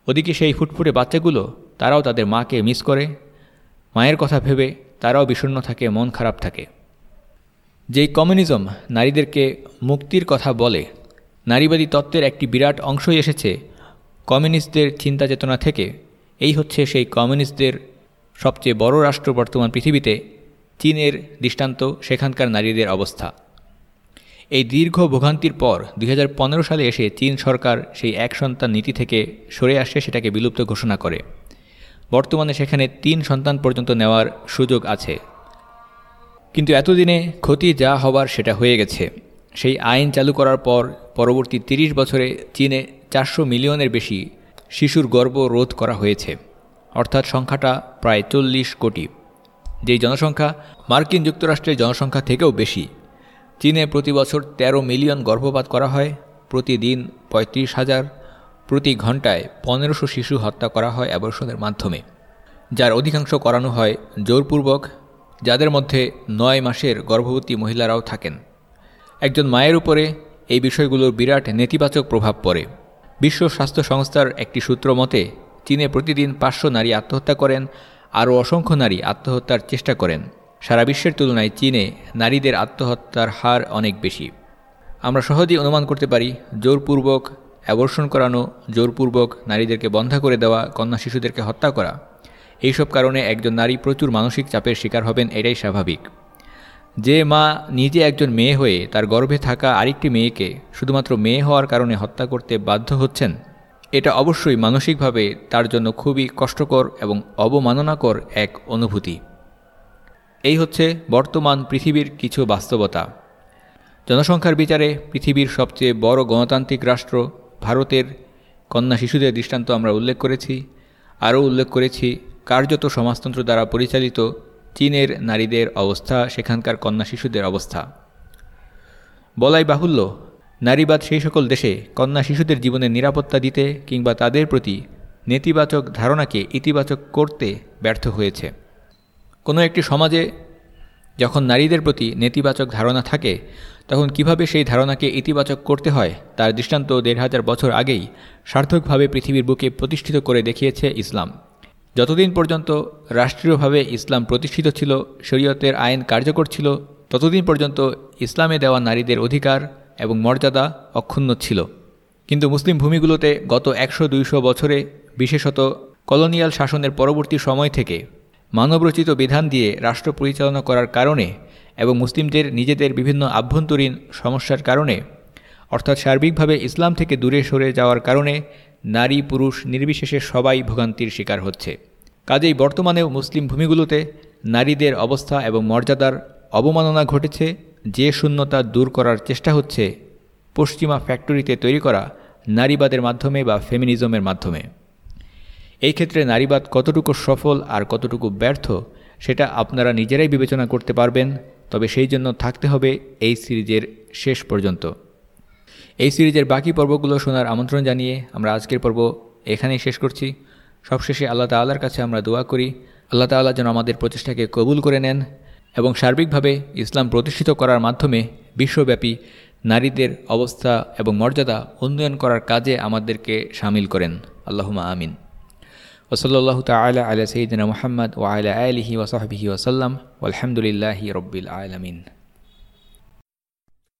ওদিকে সেই ফুটফুটে বাচ্চাগুলো, তারাও তাদের মাকে মিস করে। মায়ের কথা ভেবে তারাও বিষণ্ন থাকে, মন খারাপ থাকে। যেই কমিউনিজম নারীদেরকে মুক্তির কথা বলে, নারীবাদী তত্ত্বের একটি বিরাট অংশই এসেছে কমিউনিস্টদের চিন্তা চেতনা থেকে, এই হচ্ছে সেই কমিউনিস্টদের সবচেয়ে বড় রাষ্ট্র বর্তমান পৃথিবীতে, চীনের দৃষ্টান্ত সেখানকার নারীদের অবস্থা। এই দীর্ঘ ভোগান্তির পর দুই হাজার পনেরো সালে এসে চীন সরকার সেই এক সন্তান নীতি থেকে সরে আসে সেটাকে বিলুপ্ত ঘোষণা করে। বর্তমানে সেখানে তিন সন্তান পর্যন্ত নেওয়ার সুযোগ আছে। কিন্তু এতদিনে ক্ষতি যা হবার সেটা হয়ে গেছে। সেই আইন চালু করার পর পরবর্তী ৩০ বছরে চীনে চারশো মিলিয়নের বেশি শিশুর গর্ভ রোধ করা হয়েছে। অর্থাৎ সংখ্যাটা প্রায় চল্লিশ কোটি। যেই জনসংখ্যা মার্কিন যুক্তরাষ্ট্রের জনসংখ্যা থেকেও বেশি। চীনে প্রতি বছর ১৩ মিলিয়ন গর্ভপাত করা হয়, প্রতিদিন পঁয়ত্রিশ হাজার, প্রতি ঘন্টায় পনেরোশো শিশু হত্যা করা হয় অ্যাবর্ষণের মাধ্যমে। যার অধিকাংশ করানো হয় জোরপূর্বক, যাদের মধ্যে নয় মাসের গর্ভবতী মহিলারাও থাকেন। একজন মায়ের উপরে এই বিষয়গুলোর বিরাট নেতিবাচক প্রভাব পড়ে। বিশ্ব স্বাস্থ্য সংস্থার একটি সূত্র মতে, চীনে প্রতিদিন পাঁচশো নারী আত্মহত্যা করেন, আরও অসংখ্য নারী আত্মহত্যার চেষ্টা করেন। সারা বিশ্বের তুলনায় চীনে নারীদের আত্মহত্যার হার অনেক বেশি। আমরা সহজেই অনুমান করতে পারি, জোরপূর্বক অ্যাবর্ষণ করানো, জোরপূর্বক নারীদেরকে বন্ধা করে দেওয়া, কন্যা শিশুদেরকে হত্যা করা। এইসব কারণে একজন নারী প্রচুর মানসিক চাপের শিকার হবেন, এটাই স্বাভাবিক। যে মা নিজে একজন মেয়ে হয়ে তার গর্ভে থাকা আরেকটি মেয়েকে শুধুমাত্র মেয়ে হওয়ার কারণে হত্যা করতে বাধ্য হচ্ছেন, এটা অবশ্যই মানসিকভাবে তার জন্য খুবই কষ্টকর এবং অবমাননাকর এক অনুভূতি। এই হচ্ছে বর্তমান পৃথিবীর কিছু বাস্তবতা। জনসংখ্যার বিচারে পৃথিবীর সবচেয়ে বড় গণতান্ত্রিক রাষ্ট্র ভারতের কন্যা শিশুদের দৃষ্টান্ত আমরা উল্লেখ করেছি। আরও উল্লেখ করেছি, কার্যত সমাজতন্ত্র দ্বারা পরিচালিত চীনের নারীদের অবস্থা, সেখানকার কন্যা শিশুদের অবস্থা। বলাই বাহুল্য, নারীবাদ সেই সকল দেশে কন্যা শিশুদের জীবনে নিরাপত্তা দিতে কিংবা তাদের প্রতি নেতিবাচক ধারণাকে ইতিবাচক করতে ব্যর্থ হয়েছে। কোনো একটি সমাজে যখন নারীদের প্রতি নেতিবাচক ধারণা থাকে, তখন কীভাবে সেই ধারণাকে ইতিবাচক করতে হয়, তার দৃষ্টান্ত দেড় হাজার বছর আগেই সার্থকভাবে পৃথিবীর বুকে প্রতিষ্ঠিত করে দেখিয়েছে ইসলাম। যতদিন পর্যন্ত রাষ্ট্রীয়ভাবে ইসলাম প্রতিষ্ঠিত ছিল, শরীয়তের আইন কার্যকর ছিল, ততদিন পর্যন্ত ইসলামে দেওয়া নারীদের অধিকার এবং মর্যাদা অক্ষুণ্ণ ছিল। কিন্তু মুসলিম ভূমিগুলোতে গত একশো দুইশো বছরে, বিশেষত কলোনিয়াল শাসনের পরবর্তী সময় থেকে মানবরচিত বিধান দিয়ে রাষ্ট্র পরিচালনা করার কারণে এবং মুসলিমদের নিজেদের বিভিন্ন আভ্যন্তরীণ সমস্যার কারণে অর্থাৎ সার্বিকভাবে ইসলাম থেকে দূরে সরে যাওয়ার কারণে নারী পুরুষ নির্বিশেষে সবাই ভোগান্তির শিকার হচ্ছে। কাজেই বর্তমানেও মুসলিম ভূমিগুলোতে নারীদের অবস্থা এবং মর্যাদার অবমাননা ঘটেছে, যে শূন্যতা দূর করার চেষ্টা হচ্ছে পশ্চিমা ফ্যাক্টরিতে তৈরি করা নারীবাদের মাধ্যমে বা ফেমিনিজমের মাধ্যমে। এই ক্ষেত্রে নারীবাদ কতটুকু সফল আর কতটুকু ব্যর্থ, সেটা আপনারা নিজেরাই বিবেচনা করতে পারবেন, তবে সেই জন্য থাকতে হবে এই সিরিজের শেষ পর্যন্ত। এই সিরিজের বাকি পর্বগুলো শোনার আমন্ত্রণ জানিয়ে আমরা আজকের পর্ব এখানেই শেষ করছি। সবশেষে আল্লাহ তাল্লার কাছে আমরা দোয়া করি, আল্লাহ তাল্লাহ যেন আমাদের প্রচেষ্টাকে কবুল করে নেন এবং সার্বিকভাবে ইসলাম প্রতিষ্ঠিত করার মাধ্যমে বিশ্বব্যাপী নারীদের অবস্থা এবং মর্যাদা উন্নয়ন করার কাজে আমাদেরকে সামিল করেন। আল্লাহুমা আমিন। ওসল্লাহ তালা আলা সঈদিনা মোহাম্মদ ও আলা আলহি ওসাহবিহি ওসাল্লাম আলহামদুলিল্লাহি রব্বিল আলমিন।